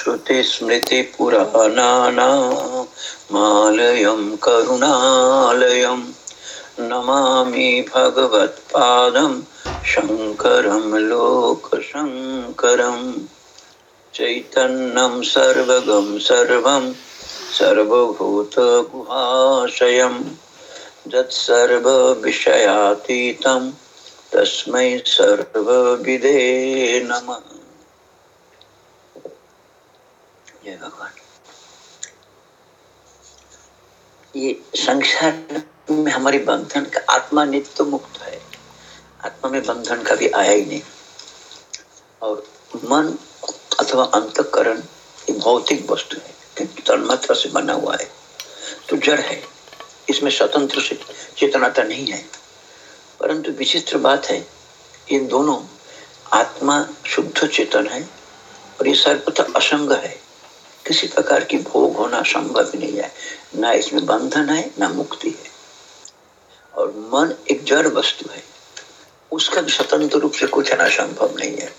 श्रुतिस्मृतिपुराणानामालयं करुणालयं। नमामि भगवत्पादं शङ्करं लोकशङ्करं। चैतन्यं सर्वगं सर्वं सर्वभूतगुहाशयं। यत्सर्वविषयातीतं तस्मै सर्वविदे नमः। भगवान। ये संसार में हमारी बंधन का आत्मा नित्य तो मुक्त है। आत्मा में बंधन कभी आया ही नहीं। और मन अथवा अंतकरण ये भौतिक वस्तु है। क्योंकि तन्मात्रा से बना हुआ है। तो जड़ है। इसमें स्वतंत्र से चेतनाता नहीं है। परंतु विचित्र बात है इन दोनों आत्मा शुद्ध चेतन है और ये सर्वथा असंग है। किसी प्रकार की भोग होना संभव नहीं है। ना इसमें बंधन है, ना मुक्ति है। और मन एक जड़ वस्तु है। उसका भी स्वतंत्र रूप से कुछ आना संभव नहीं है।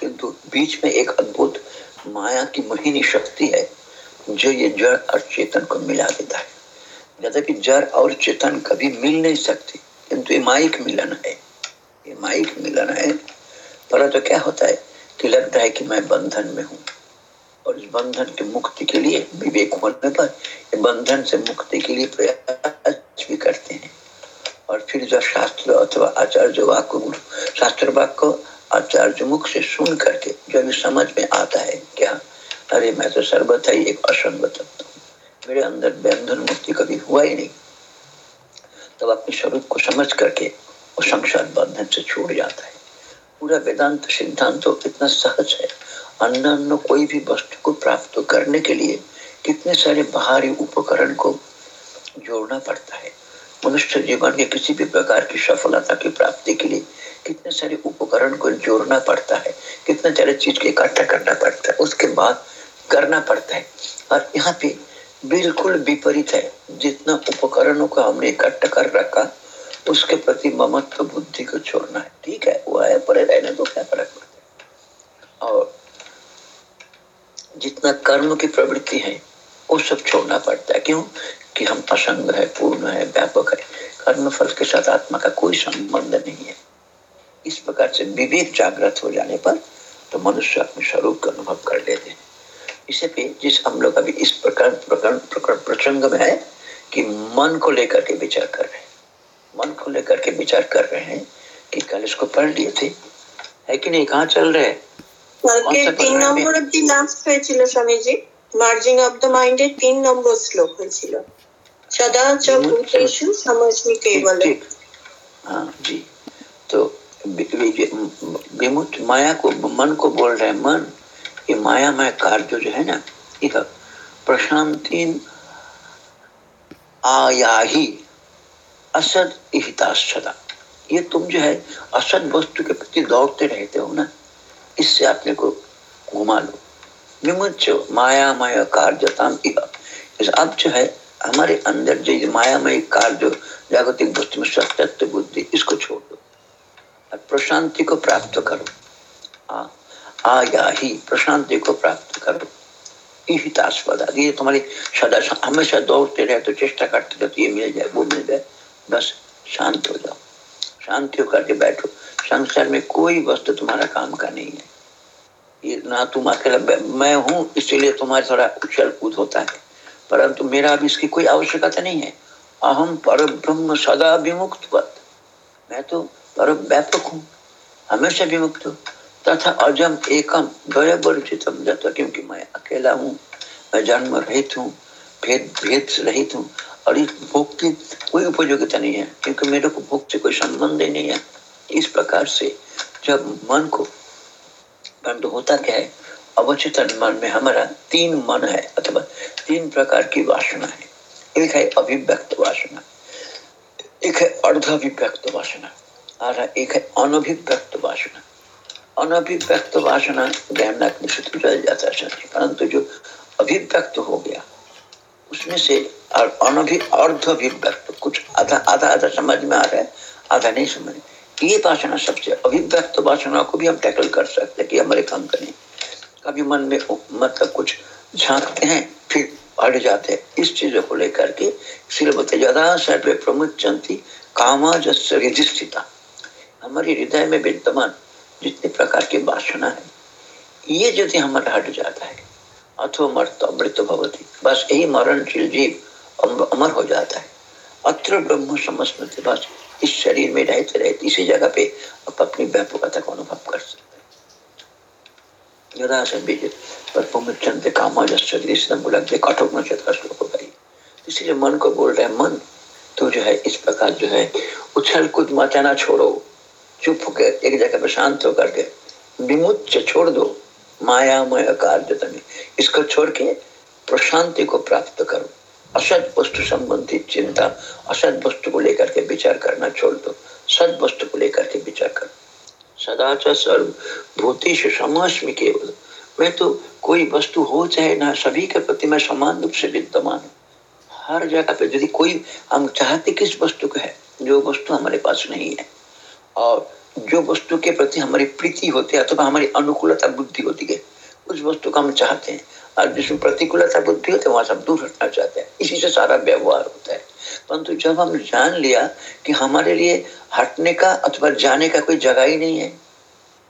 किंतु बीच में एक अद्भुत माया की मोहिनी शक्ति है, जो ये जड़ और चेतन को मिला देता है। यद्यपि जड़ और चेतन कभी मिल नहीं सकती, किंतु ये माइक मिलन है। ये माइक मिलन है। परंतु तो क्या होता है कि लगता है कि मैं बंधन में हूँ। और इस बंधन की मुक्ति के लिए विवेक होने पर बंधन से मुक्ति के लिए प्रयास भी करते हैं। और फिर जो शास्त्र अथवा आचार्य वाक्य गुरु शास्त्र वाक्य आचार्य मुख से सुन करके जो भी समझ में आता है क्या अरे मैं तो सर्वथा ही एक असंग तत्व हूँ। मेरे अंदर बंधन मुक्ति कभी हुआ ही नहीं। तब अपने स्वरूप को समझ करके वो संसार बंधन से छूट जाता है। पूरा वेदांत सिद्धांत तो इतना सहज है। अन्य अन्य कोई भी वस्तु को प्राप्त करने के लिए कितने सारे बाहरी उपकरण को जोड़ना पड़ता है। मनुष्य जीवन के किसी भी प्रकार की सफलता की प्राप्ति के लिए कितने सारे उपकरण को जोड़ना पड़ता है, कितने सारे चीज़ को इकट्ठा करना पड़ता है, उसके बाद करना पड़ता है। और यहाँ पे बिल्कुल विपरीत है, जितना उपकरणों को हमने इकट्ठा कर रखा, उसके प्रति ममत्व बुद्धि को छोड़ना है। ठीक है, वो है परे रहने तो क्या फ़र्क पड़ता है? और जितना कर्म की प्रवृत्ति है, वो सब छोड़ना पड़ता है। क्यों? कि हम असंग है, पूर्ण है, व्यापक है। कर्म फल के साथ आत्मा का कोई संबंध नहीं है। इस प्रकार से विवेक जागृत हो जाने पर तो मनुष्य अपने स्वरूप का अनुभव कर लेते हैं। इसे पे जिस हम लोग अभी इस प्रकार प्रकरण प्रकरण, प्रसंग में है कि मन को लेकर के विचार कर रहे हैं। मन को लेकर के विचार कर रहे हैं कि कल इसको पढ़ लिए थे। है कि नहीं? कहाँ चल रहे हैं? তিন নম্বর লাস্ট হয়েছিল স্বামীজি। মার্জিং দ্য তিন নম্বর শ্লোক হয়েছিল। সদা সমাজনিকে বলে। माया को मन को बोल रहे हैं मन ये माया में कार्य जो है ना यह प्रशांति आया ही असद इहिताश्चदा ये तुम जो है असद वस्तु के प्रति दौड़ते रहते हो ना इससे अपने को घुमा लो। विमुच माया माया कार्यताम अब जो है हमारे अंदर जो मायामय कार्य जागतिक वस्तु में सत्य बुद्धि इसको छोड़ दो। प्रशांति को प्राप्त करो। आ, आया ही प्रशांति को प्राप्त करो। हितास्पद ये तुम्हारी सदा हमेशा दौड़ते रहे तो चेष्टा करते रहे तो ये मिल जाए वो मिल जाए। बस शांत हो जाओ। शांति होकर के बैठो। संसार में कोई वस्तु तुम्हारा काम का नहीं है। ये ना तुम अकेला, मैं हूँ, इसीलिए तुम्हारे थोड़ा उछल कूद होता है। परंतु मेरा अभी इसकी कोई आवश्यकता नहीं है। अहम पर ब्रह्म सदा विमुक्त मैं तो पर व्यापक हूँ, हमेशा विमुक्त हूँ। तथा अजम एकम द्वयवर्जितम जाता क्योंकि मैं अकेला हूँ, मैं जन्म रहित हूँ, भेद भेद रहित हूँ। और इस भोग की कोई उपयोगिता नहीं है, क्योंकि मेरे को भोग से कोई संबंध ही नहीं है। इस प्रकार से जब मन को परंतु होता क्या है अवचेतन मन में हमारा तीन मन है, अथवा तीन प्रकार की वासना है। एक है अभिव्यक्त वासना, एक है अर्धाभिव्यक्त वासना, और एक है अनभिव्यक्त वासना। अनभिव्यक्त वासना ज्ञान से चल जाता है परंतु जो अभिव्यक्त हो गया, उसमें से और अनभि अर्ध अभिव्यक्त कुछ आधा आधा आधा समझ में आ रहा है, आधा नहीं समझ ये वासना सबसे अभिव्यक्त वासना को भी हम टैकल कर सकते हैं कि हमारे काम करें। कभी मन में मतलब कुछ झांकते हैं, फिर हट जाते हैं। इस चीज़ों को लेकर के बोलते ज़्यादा सर्वे प्रमुचंती कामाजिस्थिता हमारे हृदय में विद्यमान जितने प्रकार की वासना है, ये यदि हमारा हट जाता है, अथवा मरता मृत भवती, बस यही मरणशील जीव अमर हो जाता है। अत्र ब्रह्म समस्मृति बस इस शरीर में रहते रहते इसी जगह पे आप अपनी व्यापकता को अनुभव कर सकते इसलिए मन को बोल रहे मन तो जो है, इस प्रकार जो है, उछल कूद मचाना छोड़ो। चुप होकर एक जगह पर शांत होकर के विमुच छोड़ दो। मायामय कार्य इसको छोड़ के प्रशांति को प्राप्त करो। असत वस्तु संबंधित चिंता असत वस्तु को लेकर के विचार करना छोड़ दो। सद वस्तु को लेकर के विचार करो। सदाचा सर्वभूतेश समास्मि केवल। मैं तो कोई वस्तु हो चाहे ना, सभी के प्रति मैं समान रूप से विद्यमान हूँ। हर जगह पे यदि कोई हम चाहते किस वस्तु को है, जो वस्तु हमारे पास नहीं है, और जो वस्तु के प्रति हमारी प्रीति होती है अथवा हमारी अनुकूलता बुद्धि होती है, उस वस्तु को हम चाहते हैं। और जिसमें प्रतिकूलता बुद्धि होती है वहाँ सब दूर हटना चाहते हैं। इसी से सारा व्यवहार होता है। परंतु जब हम जान लिया कि हमारे लिए हटने का अथवा जाने का कोई जगह ही नहीं है,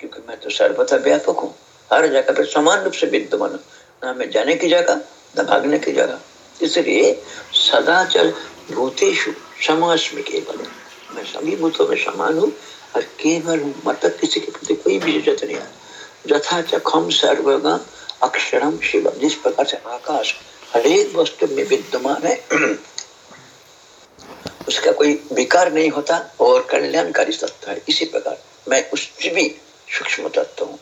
क्योंकि मैं तो सर्वथा व्यापक हूँ। हर जगह पर समान रूप से विद्यमान हूँ। न हमें जाने की जगह, न भागने की जगह। इसलिए सदाचल भूतेशु समास्मी केवल मैं सभी भूतों में समान हूँ और केवल हूँ। मतलब किसी के प्रति कोई विशेषता नहीं यथा चम सर्वगम अक्षरम शिव जिस प्रकार से आकाश हरेक वस्तु में विद्यमान है, उसका कोई विकार नहीं होता और कल्याणकारी तत्व है। इसी प्रकार मैं उससे भी सूक्ष्म तत्व हूँ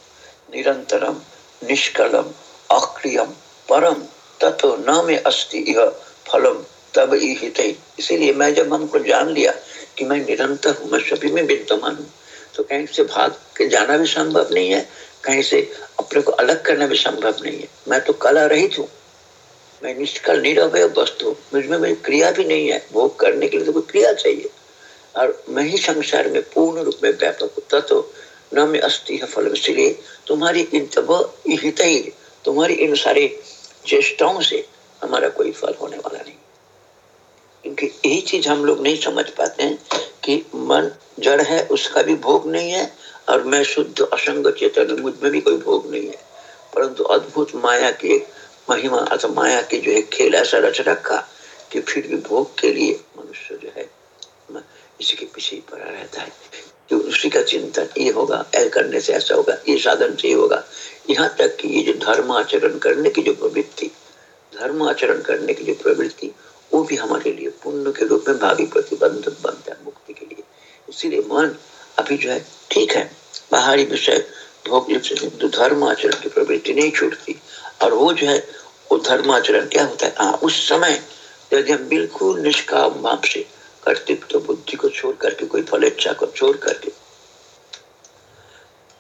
निरंतरम, निष्कलम, अक्रियम, परम तत्व न में अस्ति यह फलम तब हित। इसीलिए मैं जब हमको जान लिया कि मैं निरंतर हूँ, मैं सभी में विद्यमान हूँ तो कहीं से भाग के जाना भी संभव नहीं है। कहीं से अपने को अलग करना भी संभव नहीं है। मैं तो कला रहित हूँ। मैं निष्कल निरवय वस्तु मुझमें मेरी क्रिया भी नहीं है। भोग करने के लिए तो कोई क्रिया चाहिए। और मैं ही संसार में पूर्ण रूप में व्यापक होता तो न में अस्थि है फल इसलिए तुम्हारी इन तब हित तुम्हारी इन सारे चेष्टाओं से हमारा कोई फल होने वाला नहीं। क्योंकि यही चीज़ हम लोग नहीं समझ पाते हैं कि मन जड़ है, उसका भी भोग नहीं है और मैं शुद्ध असंग चेतन मुझमें भी कोई भोग नहीं है। परंतु अद्भुत माया की, महिमा अथवा माया की जो है खेल ऐसा रच रखा कि फिर भी भोग के लिए मनुष्य जो है इसी के पीछे ही पड़ा रहता है। जो उसी का चिंतन ये होगा ऐसा करने से ऐसा होगा, ये साधन से होगा। यहाँ तक कि ये जो धर्म आचरण करने की जो प्रवृत्ति, धर्म आचरण करने की जो प्रवृत्ति, वो भी हमारे लिए पुण्य के रूप में भावी प्रतिबंधक बनता है मुक्ति के लिए। इसीलिए मन अभी जो है ठीक है। बाहरी विषय भोग से हिंदू धर्म आचरण की प्रवृत्ति नहीं छूटती। और वो जो है, वो धर्म आचरण क्या होता है? हाँ उस समय यदि हम बिल्कुल निष्काम भाव से कर्तव्य तो बुद्धि को छोड़ करके, कोई फल इच्छा को छोड़ करके,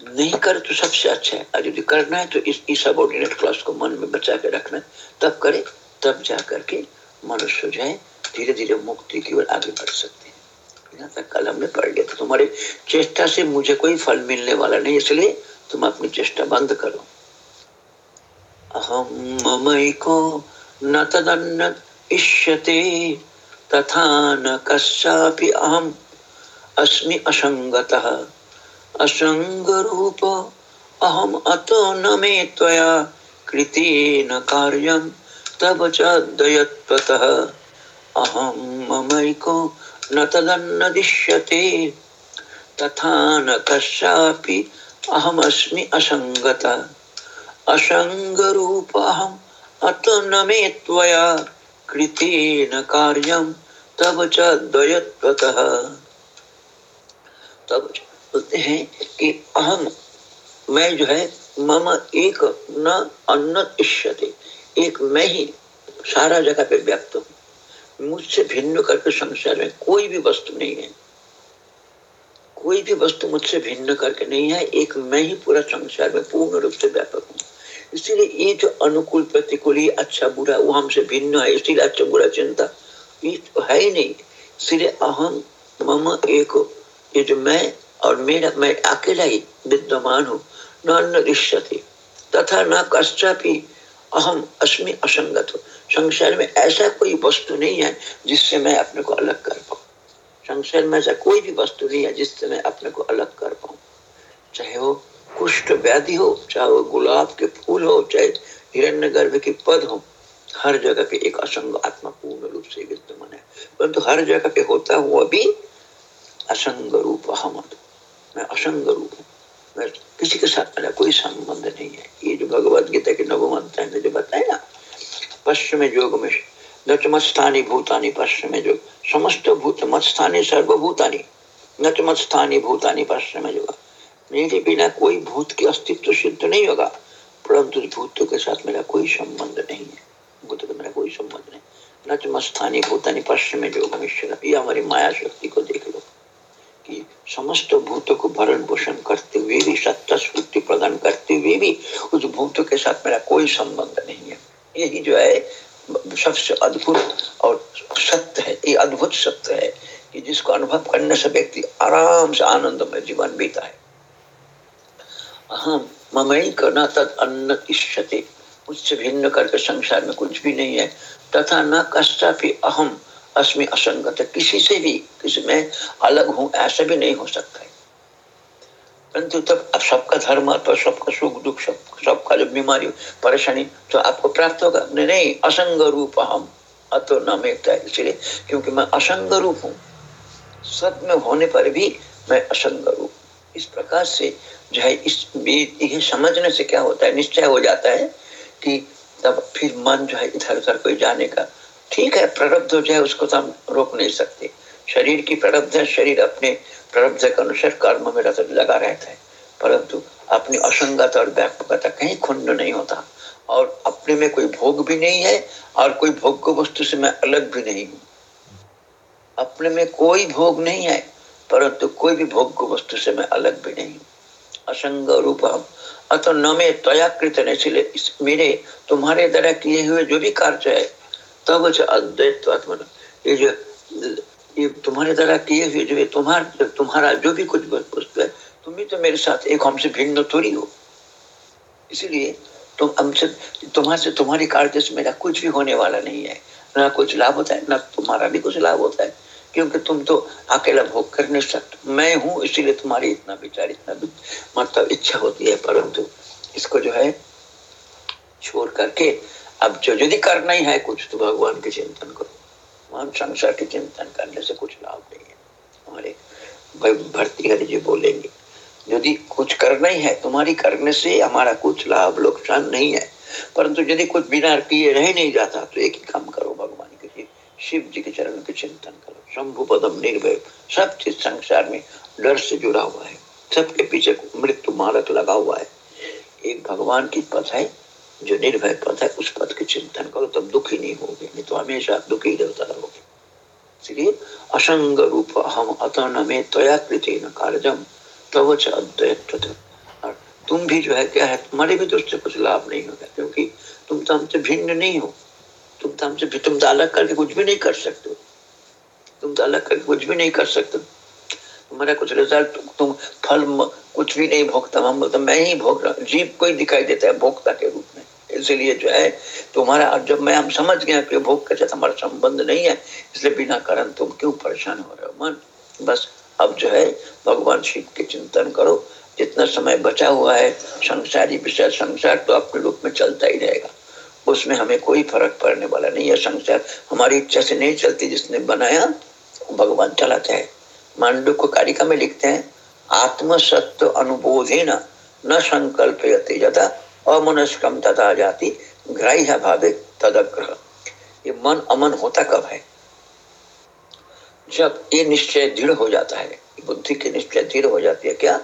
नहीं कर तो सबसे अच्छा है। और यदि करना है तो इस सबॉर्डिनेट क्लास को मन में बचा के रखना तब करे, तब जा करके मनुष्य जो है धीरे धीरे मुक्ति की ओर आगे बढ़ सकते हैं। यहाँ तक कल हमने पढ़ लिया तो तुम्हारे चेष्टा से मुझे कोई फल मिलने वाला नहीं, इसलिए तुम अपनी चेष्टा बंद करो। अहम ममैको न तदन्न इष्यते, तथा न कस्यापि अहम अस्मि असंगतः असंग रूप अहम अतो न मे त्वया कृतेन कार्यं तब च दयत्वतः। अहम ममैको न तदन्नदिश्यते तथा न कस्यापि अहमस्मि असंगत असंगरूप अहम अत न मे त्वया, कृतेन कार्यम तब च द्वयत्वतः। तब बोलते हैं कि अहम मैं जो है, मम एक न अन्न इष्यते। एक मैं ही सारा जगह पे व्यक्त हूँ। मुझसे भिन्न करके संसार में कोई भी वस्तु नहीं है। कोई भी वस्तु मुझसे भिन्न करके नहीं है, एक मैं ही पूरा संसार में पूर्ण रूप से व्यापक हूँ। इसीलिए ये जो अनुकूल, प्रतिकूल अच्छा बुरा, वो हमसे भिन्न है, इसीलिए अच्छा बुरा, चिंता, ये तो है ही नहीं। इसलिए अहम, मम, एक, ये जो मैं और मेरा, मैं अकेला ही विद्यमान हूँ, न अन्य तथा न कश्चापि अहम, अस्मि असंगत संसार में ऐसा कोई वस्तु नहीं है जिससे मैं अपने को अलग कर पाऊँ। संसार में ऐसा कोई भी वस्तु नहीं है जिससे मैं अपने को अलग कर पाऊँ। चाहे वो कुष्ठ व्याधि हो, चाहे वो गुलाब के फूल हो, चाहे हिरण्य गर्भ के पद हो, हर जगह पे एक असंग आत्मा पूर्ण रूप से विद्यमान है। परंतु हर जगह पे होता हुआ भी असंग रूप अहमद मैं असंग रूप हूँ। मैं किसी के साथ मेरा कोई संबंध नहीं है। ये जो भगवत गीता के नवम अध्याय में जो बताए ना पश्चिम योग में नचमत्स्थानी भूतानी, पश्चिम योग समस्त भूत, मत्स्थानी, सर्वभूतानी नचमत्स्थानी भूतानी, पश्चिम योग मेरे बिना कोई भूत के अस्तित्व सिद्ध नहीं होगा, परंतु भूतों के साथ मेरा कोई संबंध नहीं है। भूत का मेरा कोई संबंध नहीं। नचमत्स्थानी भूतानी, पश्चिम योग मिश्र हमारी माया शक्ति को देख लो कि समस्त भूतों को भरण पोषण करते हुए भी, सत्ता स्फूर्ति प्रदान करते हुए भी उस भूतों के साथ मेरा कोई संबंध नहीं है। यही जो है सबसे अद्भुत और सत्य है, ये अद्भुत सत्य है कि जिसको अनुभव करने से व्यक्ति आराम से आनंद में जीवन बीता है। अहम ममई तद अन्न मुझसे भिन्न करके संसार में कुछ भी नहीं है। तथा न कष्टापि अहम अस्मि असंगत। किसी से भी, किसी में अलग हूँ, ऐसा भी नहीं हो सकता है। परंतु तब अब सबका धर्म तो सबका सुख, दुख, सब, सबका जो बीमारी परेशानी तो आपको प्राप्त होगा। नहीं नहीं असंग रूप हम अतो न मेघता इसलिए, क्योंकि मैं असंग रूप हूँ। सब में होने पर भी मैं असंग रूप इस प्रकार से जो है, इस ये समझने से क्या होता है, निश्चय हो जाता है कि तब फिर मन जो है, इधर उधर कोई जाने का, ठीक है प्रारब्ध हो जाए, उसको तो हम रोक नहीं सकते। शरीर की प्रारब्ध है, शरीर अपने प्रारब्ध के अनुसार कर्म में रत लगा रहता है। परंतु अपनी असंगत और व्यापकता कहीं खुंड नहीं होता। और अपने में कोई भोग भी नहीं है, और कोई भोग वस्तु से मैं अलग भी नहीं हूँ। अपने में कोई भोग नहीं है, परंतु कोई भी भोग वस्तु से मैं अलग भी नहीं असंग रूप हम अतः न में त्वयाकृत इसलिए मेरे, तुम्हारे द्वारा किए हुए जो भी कार्य है, तब तो अद्वैत ये जो ये तुम्हारे द्वारा किए हुए जो तुम्हारा तुम्हारा जो भी कुछ वस्तु है, तुम भी तो मेरे साथ एक हमसे भिन्न थोड़ी हो। इसलिए तुम हमसे, तुम्हारे तुम्हारी कार्य से मेरा कुछ भी होने वाला नहीं है। ना कुछ लाभ होता है, ना तुम्हारा भी कुछ लाभ होता है। क्योंकि तुम तो अकेला भोग कर नहीं सकते, मैं हूँ, इसीलिए तुम्हारी इतना विचार, इतना मतलब इच्छा होती है, परंतु इसको जो है, छोड़ करके अब जो यदि करना ही है कुछ तो भगवान के चिंतन करो। मान संसार के चिंतन करने से कुछ लाभ नहीं है। हमारे भर्ती हरि जी बोलेंगे, यदि कुछ करना ही है, तुम्हारी करने से हमारा कुछ लाभ, नुकसान नहीं है। परंतु यदि कुछ बिना किए रह नहीं जाता तो एक ही काम करो, भगवान के शिव जी के चरण के चिंतन करो। शंभु पदम निर्भय, सब चीज़ संसार में डर से जुड़ा हुआ है। सबके पीछे मृत्यु मारक लगा हुआ है। एक भगवान की पथ है जो निर्भय पद है, उस पद के चिंतन करो, तब दुखी नहीं होगे, नहीं तो हमेशा दुखी रहता रहोगे। इसलिए असंग रूप हम अतन में त्वया कृति न कार्यम तब अद्वैत और तुम भी जो है, क्या है, तुम्हारे भी उससे कुछ लाभ नहीं होगा, क्योंकि तुम तो हमसे भिन्न नहीं हो। तुम तो हमसे तुम तो अलग करके कुछ भी नहीं कर सकते हो। तुम तो अलग करके कुछ भी नहीं कर सकते तुम्हारा कुछ रिज़ल्ट तुम फल कुछ भी नहीं भोगता। हम बोलते मैं ही भोग रहा जीव को ही दिखाई देता है भोक्ता के रूप में। इसलिए जो है, तुम्हारा जब मैं, हम समझ गया कि भोग के साथ हमारा संबंध नहीं है, इसलिए बिना कारण तुम क्यों परेशान हो रहे हो? मन, बस अब जो है, भगवान शिव के चिंतन करो। जितना समय बचा हुआ है, संसारी विषय, संसार तो अपने रूप में चलता ही रहेगा। उसमें हमें कोई फ़र्क पड़ने वाला नहीं है। संसार हमारी इच्छा से नहीं चलती, जिसने बनाया भगवान चलाते है। मांडू को कारिका में लिखते हैं आत्म सत्य अनुबोधे न संकल्प यथा अमनस्कम तथा जाति ग्राह्य भावे तदग्रह। ये मन अमन होता कब है? जब ये निश्चय दृढ़ हो जाता है बुद्धि के निश्चय दृढ़ हो जाती है क्या?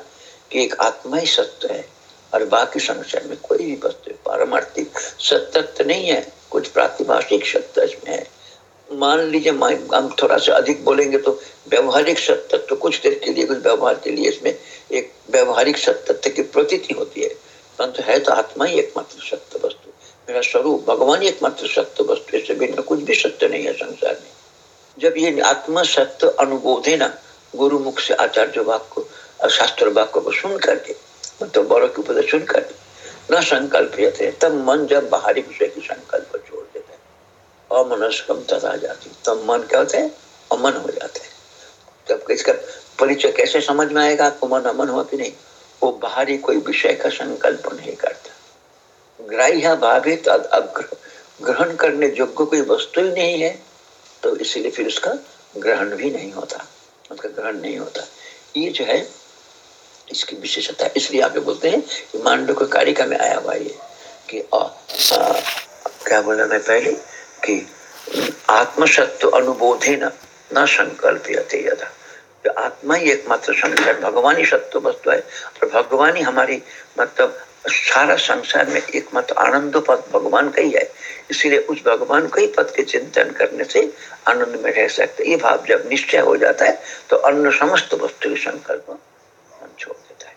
कि एक आत्मा ही सत्य है, और बाकी संसार में कोई भी वस्तु, पारमार्थिक सत्य नहीं है, कुछ प्रातिभाषिक सत्य इसमें है। मान लीजिए हम थोड़ा सा अधिक बोलेंगे तो व्यवहारिक सत्य तो कुछ देर के लिए, कुछ व्यवहार के लिए इसमें एक व्यवहारिक सत्य की प्रतीति होती है। परंतु है तो आत्मा ही एकमात्र सत्य वस्तु। मेरा स्वरूप भगवान ही एकमात्र सत्य वस्तु इससे भिन्न कुछ भी सत्य नहीं है संसार में। जब ये आत्मा सत्य अनुबोध ना गुरु मुख से आचार्य वाक्य और शास्त्र वाक्य को सुन करके मतलब बड़ों के उपदेश सुन करके न संकल्प तब मन जब बाहरी विषय की संकल्प छोड़ देता है। अमनस्कम तथा जाती। तब मन क्या होते हैं? अमन हो जाते हैं। तब इसका परिचय कैसे समझ में आएगा? आपको मन अमन हुआ कि नहीं? वो बाहरी कोई विषय का संकल्प नहीं करता। ग्राह्य भावित अब ग्रहण करने योग्य कोई वस्तु ही नहीं है तो इसीलिए फिर उसका ग्रहण भी नहीं होता उसका ग्रहण नहीं होता। ये जो है इसकी विशेषता इसलिए आप बोलते हैं कि मांडव को कारिका में आया हुआ ये कि आ, आ, क्या बोला मैं पहले? कि आत्मसत्व अनुबोधे न संकल्प यथा। तो आत्मा ही एकमात्र संसार भगवान ही सत्य वस्तु है और भगवान ही हमारी मतलब सारा संसार में एकमात्र आनंद पद भगवान का ही है। इसीलिए उस भगवान को ही पद के चिंतन करने से आनंद में रह सकते ये भाव जब निश्चय हो जाता है तो अन्य समस्त वस्तु के संकल्प छोड़ देता है।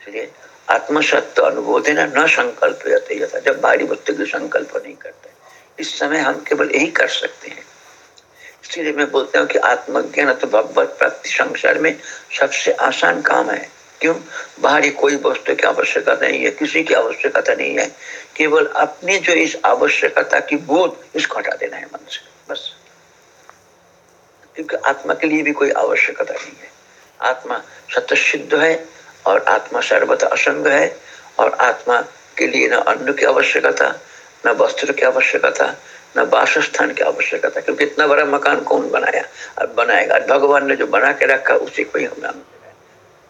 इसलिए आत्मसत्व अनुभव न संकल्प जाता जब बाहरी वस्तु की संकल्प नहीं करते इस समय हम केवल यही कर सकते हैं। इसलिए मैं बोलता हूँ कि आत्मज्ञान तो भगवत प्राप्ति संसार में सबसे आसान काम है। क्यों? बाहरी कोई वस्तु की आवश्यकता नहीं है, किसी की आवश्यकता नहीं है। केवल अपनी जो इस आवश्यकता की बोध, इसको हटा देना है मन से, बस। क्योंकि आत्मा के लिए भी कोई आवश्यकता नहीं है। आत्मा सत्य सिद्ध है और आत्मा सर्वथा असंग है और आत्मा के लिए न अन्न की आवश्यकता, न वस्त्र की आवश्यकता न वासस्थान की आवश्यकता, क्योंकि इतना बड़ा मकान कौन बनाया? और बनाएगा। भगवान ने जो बना के रखा, उसी को ही हम नाम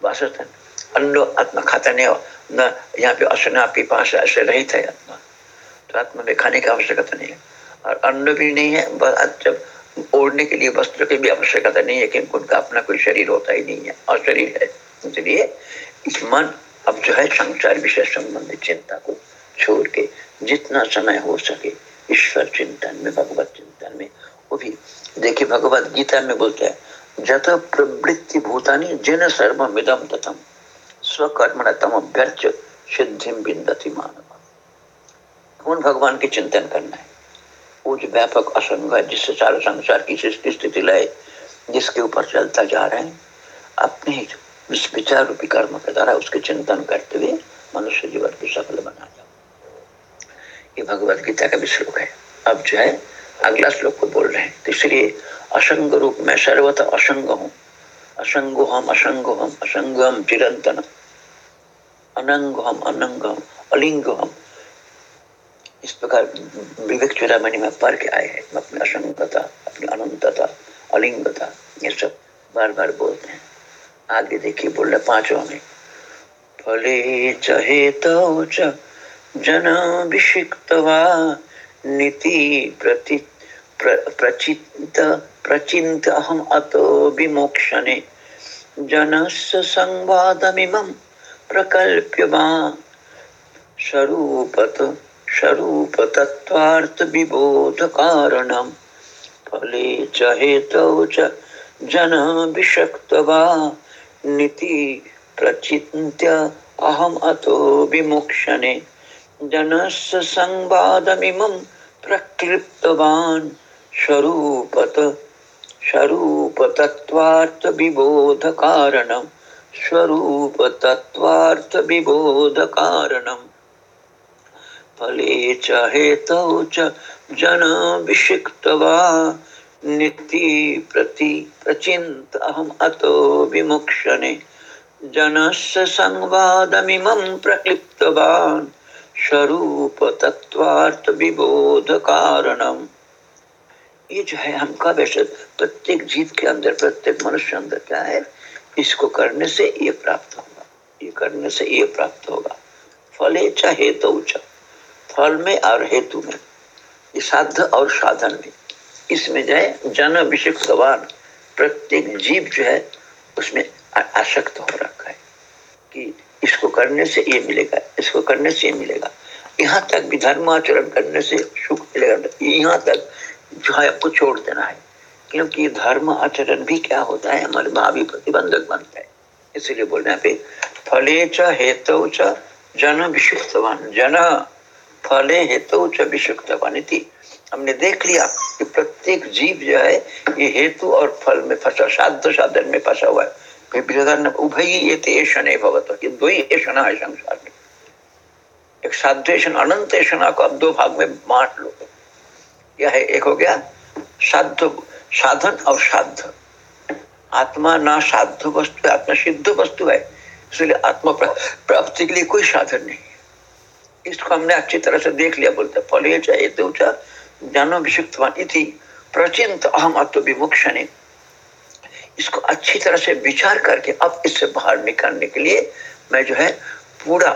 वासस्थान। अन्न आत्मा खाता नहीं हो। न यहाँ पे असना पिपास ऐसे रहित है आत्मा। तो आत्मा में खाने की आवश्यकता नहीं है। और अन्न भी नहीं है जब ओढ़ने के लिए वस्त्र की भी आवश्यकता नहीं है, क्योंकि उनका अपना कोई शरीर होता ही नहीं है। और शरीर है। इसलिए इस मन अब जो है संसार विषय संबंधित चिंता को छोड़ के जितना समय हो सके ईश्वर चिंतन में, भगवत चिंतन में, वो भी। देखिए, भगवत गीता में बोलते हैं, जत प्रवृत्ति भूतानी जन सर्वमिदम तथम स्वकर्मण तम अभ्यर्च सिद्धि बिंदति मानव। कौन भगवान के चिंतन करना है? वो जो व्यापक असंग है, जिससे सारे संसार की स्थिति लय, जिसके ऊपर चलता जा रहे हैं, अपने विचार रूपी कर्म के द्वारा उसके चिंतन करते हुए मनुष्य जीवन को सफल बना जाओ ये भगवत गीता का भी श्लोक है। अब जो है, अगला श्लोक को बोल रहे हैं। तो इसलिए असंग रूप, में सर्वत असंग हूँ। असंगो हम असंगो हम, असंगम चिरंतन। अनंग हम अनंग हम, अलिंग हम। इस प्रकार विवेक चुरामणि में पढ़ के आए हैं। अपनी असंगता, अपनी अनंतता, अलिंगता, ये सब बार बार बोलते हैं। आगे देखिए, बोल रहे पाँचों में, फले चहे तो जनाभिषिक्तवा नीति प्रति प्र, प्रचित प्रचिंत अहम अतो विमोक्षणे। जनस्य संवादमिमं प्रकल्प्यवान् स्वरूपत फले च हेतौ च जनभिषक्तवा नीति प्रचिन्त्य अहम अतो विमोक्षणे। जनस्य संवादमिमं प्रक्लिप्तवान् स्वरूपत, स्वरूपतत्त्वार्थविबोधकारणं स्वरूपतत्त्वार्थविबोधकारणं। फले च हेतौ च जनविषिक्तवा निति प्रति प्रचिन्त अहम् अतो विमुक्षणे। जनस्य संवादमिमं प्रक्लिप्तवान् स्वरूप विबोध कारणम ये जो है हम कब ऐसे प्रत्येक जीव के अंदर, प्रत्येक मनुष्य अंदर क्या है? इसको करने से ये प्राप्त होगा, ये करने से ये प्राप्त होगा। फले चाहे तो फल में और हेतु में साध और साधन में। इसमें जो है जन विषिक्तवान प्रत्येक जीव जो है उसमें आसक्त हो रखा है कि इसको करने से ये मिलेगा, इसको करने से ये मिलेगा। यहाँ तक भी धर्माचरण करने से सुख मिलेगा। यहाँ तक जो है आपको छोड़ देना है। क्योंकि धर्म आचरण भी क्या होता है? हमारे भावी प्रतिबंधक बनता है। इसीलिए बोल रहे हैं फले च हेतु च जन विषुक्तवान। जन, फले हेतु च विषुक्तवान हमने देख लिया कि प्रत्येक जीव जो है, ये हेतु और फल में फंसा साध साधन में फंसा हुआ है। ये ये ही है संसार में। एक को अब दो भाग में बांट लो। यह है, एक हो गया साध्य साधन और साध आत्मा ना साध्य वस्तु आत्मा सिद्ध वस्तु है। इसलिए आत्मा प्राप्ति के लिए कोई साधन नहीं है। इसको हमने अच्छी तरह से देख लिया, बोलते फल चाहे तो ज्ञानो विषुक्तवान इति। प्रचिंत अहम विमुक्षण। इसको अच्छी तरह से विचार करके अब इससे बाहर निकालने के लिए मैं जो है पूरा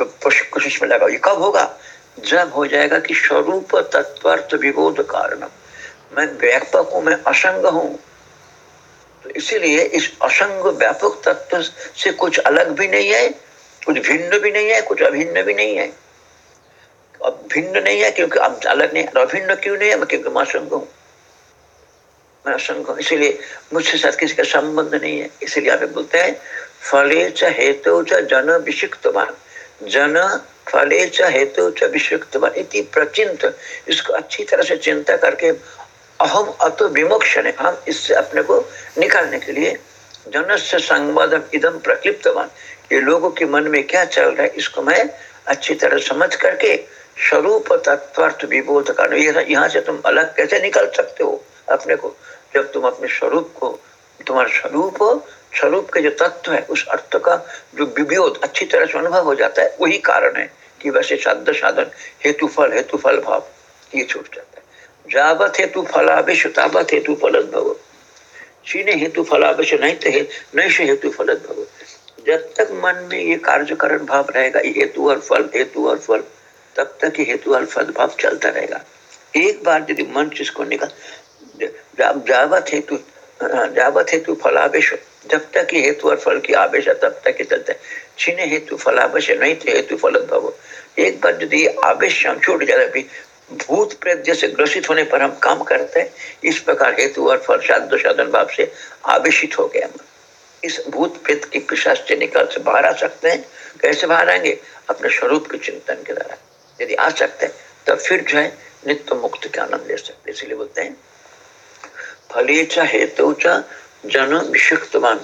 कोशिश में लगा कब होगा? जब हो जाएगा कि स्वरूप तत्वर्थ विबोध कारण मैं व्यापक हूँ, मैं असंग हूँ। तो इसीलिए इस असंग व्यापक तत्व से कुछ अलग भी नहीं है, कुछ भिन्न भी नहीं है, कुछ अभिन्न भी नहीं है। अब भिन्न नहीं है क्योंकि अब अलग नहीं, अभिन्न क्यों नहीं है? मैं क्योंकि मैं असंग हूँ। हूँ। इसीलिए मुझसे साथ किसी का संबंध नहीं है। इसीलिए आप बोलते हैं, फले च हेतु च जन विषिक्तवान। जन, फले च हेतु च विषिक्तवान। इति प्रचिंत इसको अच्छी तरह से चिंता करके अहम अतो विमोक्षण हम इससे अपने को निकालने के लिए जन से संवादम इदम प्रक्लिप्तवान ये लोगों के मन में क्या चल रहा है, इसको मैं अच्छी तरह समझ करके स्वरूप तत्वर्थ विबोध कर यहाँ से तुम अलग कैसे निकल सकते हो अपने को? जब तुम अपने स्वरूप को, तुम्हारा स्वरूप स्वरूप के जो तत्व है, उस अर्थ का जो विविध, अच्छी तरह से अनुभव हो जाता है, वही कारण है कि वैसे साध साधन, हेतु फल हेतु फल भाव, ये छूट जाता है। जावत हेतु फलावेश तावत हेतु फलद भव। शीने हेतु फलावेश नहीं तो नहीं से हेतु फलद भव। जब तक मन में ये कार्यकरण भाव रहेगा हेतु और फल, हेतु और फल, तब तक ये हेतु और फल भाव चलता रहेगा। एक बार यदि मन इसको निकल जावत हेतु जावत हेतु फलावेश, जब तक ये हेतु और फल की आवेश है, तब तक ही चलता है। छीन हेतु फलावेश नहीं थे हेतु फल भव एक बार यदि आवेश छूट जाए, अभी भूत प्रेत जैसे ग्रसित होने पर हम काम करते हैं, इस प्रकार हेतु और फल साध साधन भाव से आवेशित हो गया मन इस भूत प्रेत की पिशाच से निकल से बाहर आ सकते हैं। कैसे बाहर आएँगे? अपने स्वरूप के चिंतन के द्वारा। यदि आ सकते हैं, तब फिर जो है, नित्य मुक्त का आनंद ले सकते इसलिए बोलते हैं फले हेतु जन विशक्तवान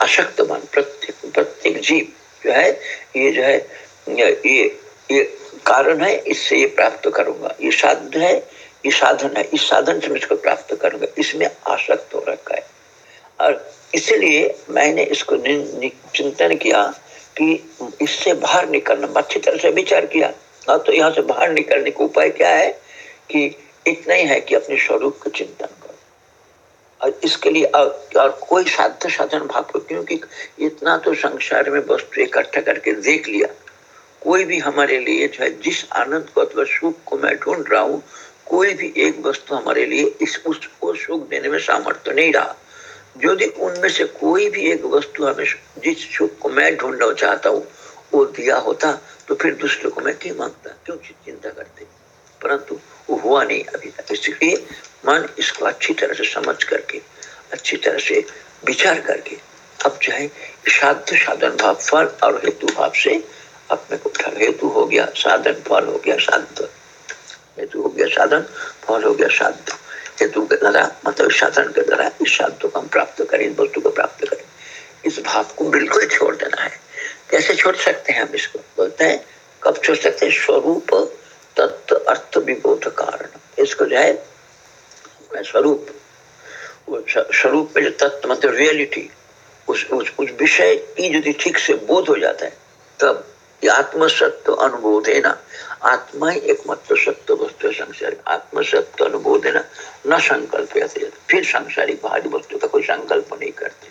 अशक्तवान प्रत्येक प्रत्येक जीव जो है, ये जो है, ये ये कारण है, इससे ये प्राप्त करूँगा। ये साध्य है, ये साधन है, इस साधन से मैं इसको प्राप्त करूँगा। इसमें आसक्त हो रखा है। और इसलिए मैंने इसको चिंतन किया कि इससे बाहर निकलना अच्छी तरह से विचार किया। और तो यहाँ से बाहर निकलने का उपाय क्या है कि इतना ही है कि अपने स्वरूप का चिंतन और इसके लिए और कोई साध्य साधन भाव क्योंकि इतना तो संसार में वस्तु इकट्ठा करके देख लिया। कोई भी हमारे लिए जो है जिस आनंद को अथवा सुख को मैं ढूंढ रहा हूँ, कोई भी एक वस्तु हमारे लिए इस उसको सुख देने में सामर्थ्य नहीं रहा। यदि उनमें से कोई भी एक वस्तु हमें जिस सुख को मैं ढूंढना चाहता हूँ, वो दिया होता तो फिर दूसरे को मैं क्यों माँगता? क्यों चिंता करते? परंतु वो हुआ नहीं अभी तक। इसलिए मन इसको अच्छी तरह से समझ करके, अच्छी तरह से विचार करके, अब जो है, साध्य साधन भाव, फल और हेतु भाव से अपने को हेतु हो गया साधन, फल हो गया साध हेतु हो गया साधन, फल हो गया साध हेतु के द्वारा मतलब साधन के द्वारा, इस साधु को हम प्राप्त करें, इस वस्तु को प्राप्त करें। इस भाव को बिल्कुल छोड़ देना है। कैसे छोड़ सकते हैं हम इसको? बोलते हैं, कब छोड़ सकते हैं? स्वरूप तत्व अर्थ विबोध कारण। इसको जो है स्वरूप स्वरूप में जो तत्व मतलब रियलिटी उस उस उस विषय की यदि ठीक से बोध हो जाता है, तब आत्म सत्य अनुबोध है ना। आत्मा ही एकमात्र सत्य वस्तु संसार। आत्म सत्य अनुबोध है ना, न संकल्प फिर सांसारिक बाहरी वस्तु का कोई संकल्प नहीं करते।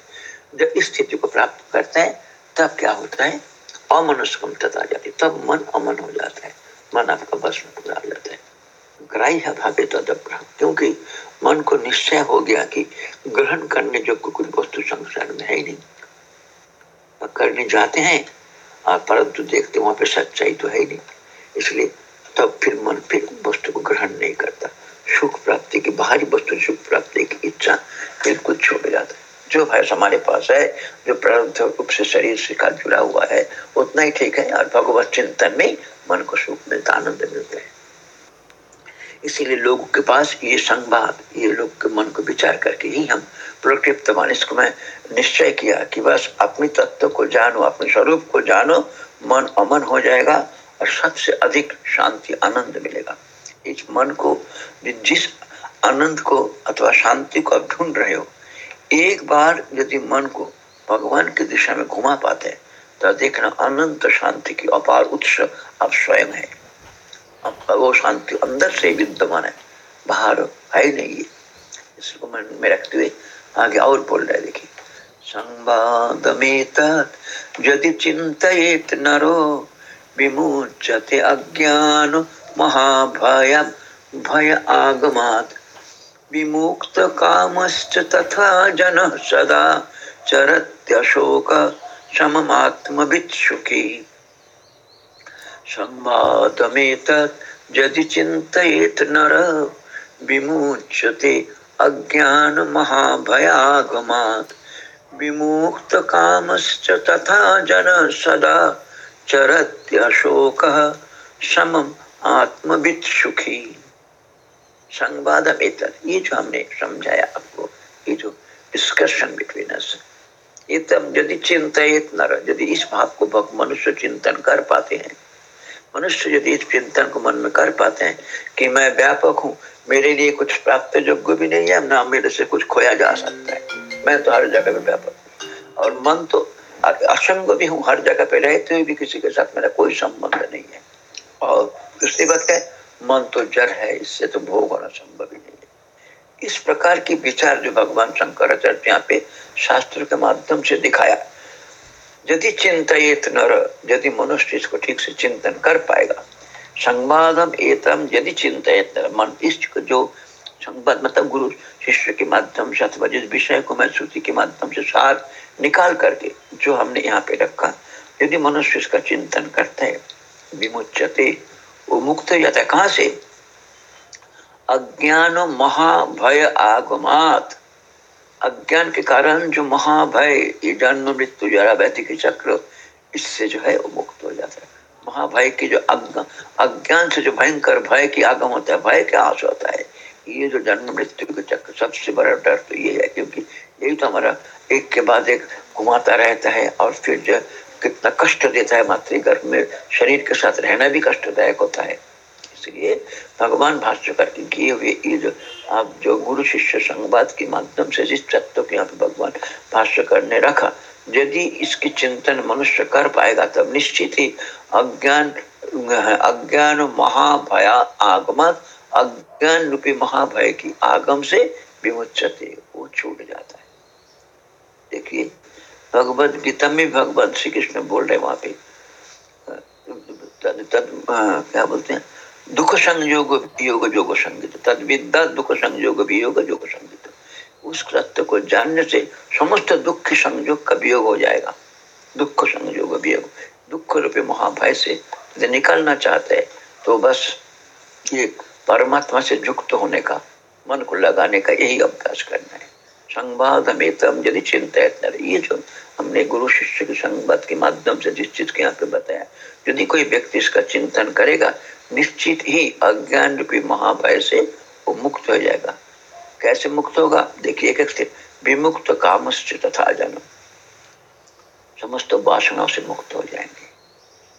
जब इस स्थिति को प्राप्त करते हैं, तब क्या होता है? अमनस्कमता आ जाती। तब मन अमन हो जाता है। मन आपका बस में पूरा जाता है ग्राह्य भावे तदग्रह क्योंकि मन को निश्चय हो गया कि ग्रहण करने जो कोई वस्तु संसार में है ही नहीं। करने जाते हैं और परंतु देखते वहाँ पे सच्चाई तो है ही नहीं। इसलिए तब फिर मन फिर वस्तु को ग्रहण नहीं करता। सुख प्राप्ति की, बाहरी वस्तु सुख प्राप्ति की इच्छा बिल्कुल छोड़ जाता है। जो भय हमारे पास है, जो प्रारब्ध रूप से शरीर से का जुड़ा हुआ है, उतना ही ठीक है। और भगवत चिंतन में मन को सुख मिलता, आनंद मिलता है। इसीलिए लोगों के पास ये संवाद, ये लोग के मन को विचार करके ही हम प्रकृप्त मानस को मैं निश्चय किया कि बस अपने तत्व को जानो, अपने स्वरूप को जानो, मन अमन हो जाएगा और सबसे अधिक शांति, आनंद मिलेगा। इस मन को, जिस आनंद को अथवा शांति को आप ढूंढ रहे हो, एक बार यदि मन को भगवान की दिशा में घुमा पाते हैं तो देखना, अनंत शांति की अपार उत्स आप स्वयं है। वो शांति अंदर से विद्यमान है, बाहर है नहीं। है इसको मन में रखते हुए आगे और बोल रहे देखिए। संवादमेत यदि चिंतित नरो विमुच्यते अज्ञान महाभय, भय आगमात्। विमुक्त कामश्च तथा जन सदा चरत्यशोक सममात्मवित्सुखी संवादमेतत् यदि नर विमुच्यते तथा जन सदा चरत्यशोक समम आत्मविद सुखी संवाद ये जो हमने समझाया आपको, ये जो डिस्कशन बिटवीन अस ये तब यदि चिंतित नर यदि इस भाव को मनुष्य चिंतन कर पाते हैं। मनुष्य यदि इस चिंतन को मन में कर पाते हैं कि मैं व्यापक हूँ, मेरे लिए कुछ प्राप्त योग्य भी नहीं है, ना मेरे से कुछ खोया जा सकता है। मैं तो हर जगह में व्यापक और मन तो असंग भी हूँ, हर जगह पे रहते हुए भी किसी के साथ मेरा कोई संबंध नहीं है। और दूसरी बात है, मन तो जड़ है, इससे तो भोग होना संभव है इस प्रकार की विचार जो भगवान शंकराचार्य यहाँ पे शास्त्र के माध्यम से दिखाया। यदि चिंतित नर, यदि मनुष्य इसको ठीक से चिंतन कर पाएगा। संवादम एतम यदि चिंतित मन इसको जो संवाद मतलब गुरु शिष्य के माध्यम से अथवा जिस विषय को मैं श्रुति के माध्यम से सार निकाल करके जो हमने यहाँ पे रखा, यदि मनुष्य इसका चिंतन करता है विमुचते वो मुक्त हो जाता है, कहाँ से? अज्ञान महाभय आगमात। अज्ञान के कारण जो महाभय, ये जन्म मृत्यु जरा व्यक्ति के चक्र, इससे जो है वो मुक्त हो जाता है। महाभय की जो अज्ञान से जो भयंकर भय की आगम होता है, भय के आस होता है। ये जो जन्म मृत्यु के चक्र, सबसे बड़ा डर तो ये है क्योंकि यही तो हमारा, एक के बाद एक घुमाता रहता है और फिर जो कितना कष्ट देता है मातृगर्भ में, शरीर के साथ रहना भी कष्टदायक होता है। इसलिए भगवान भाष्यकर की किए हुए ये जो आप जो गुरु शिष्य संवाद के माध्यम से जिस तत्व के यहाँ पे भगवान भाष्यकर ने रखा यदि इसकी चिंतन मनुष्य कर पाएगा तब निश्चित ही अज्ञान अज्ञान महाभया आगमत अज्ञान रूपी महाभय की आगम से विमुचते वो छूट जाता है। देखिए भगवत गीता में भगवान श्री कृष्ण बोल रहे वहाँ पे। तद, तद, क्या बोलते हैं? दुख संयोग वियोग जोग संगीत तद विद्या दुख संयोग वियोग जोग संगीत उस सत्य को जानने से समस्त दुख संयोग का वियोग हो जाएगा। दुख संयोग वियोग दुख रूपी महाभय से यदि निकलना चाहते हैं तो बस ये परमात्मा से युक्त होने का, मन को लगाने का यही अभ्यास करना है। संवाद में यदि चिंता ये जो हमने गुरु शिष्य के संवाद के माध्यम से जिस चीज़ के यहाँ पे बताया, यदि कोई व्यक्ति इसका चिंतन करेगा निश्चित ही अज्ञान रूपी महाभय से वो मुक्त हो जाएगा। कैसे मुक्त होगा? देखिए एक विमुक्त कामश्च तथा जन। समस्त वासनाओं से मुक्त हो जाएँगे।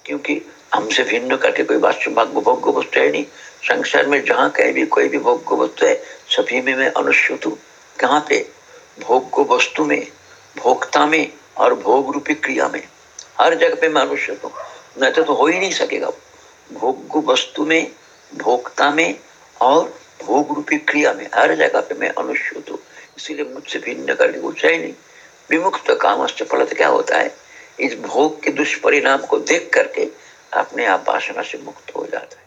क्योंकि हमसे भिन्न करके कोई भोग्य वस्तु है नहीं। संसार में जहाँ कहीं भी कोई भी भोग्य वस्तु है सभी में मैं अनुसूत हूँ। कहाँ पे? भोग्य वस्तु में भोक्ता में और भोग रूपी क्रिया में। हर जगह पे मैं अनुसूत हूँ। नहीं तो, तो हो ही नहीं सकेगा भोग्य वस्तु में भोक्ता में और भोग रूपी क्रिया में हर जगह पे मैं अनुसूत हूँ इसीलिए मुझसे भिन्न करने को चाहिए नहीं। विमुक्त काम फल क्या होता है? इस भोग के दुष्परिणाम को देख करके अपने आप वासना से मुक्त हो जाता है।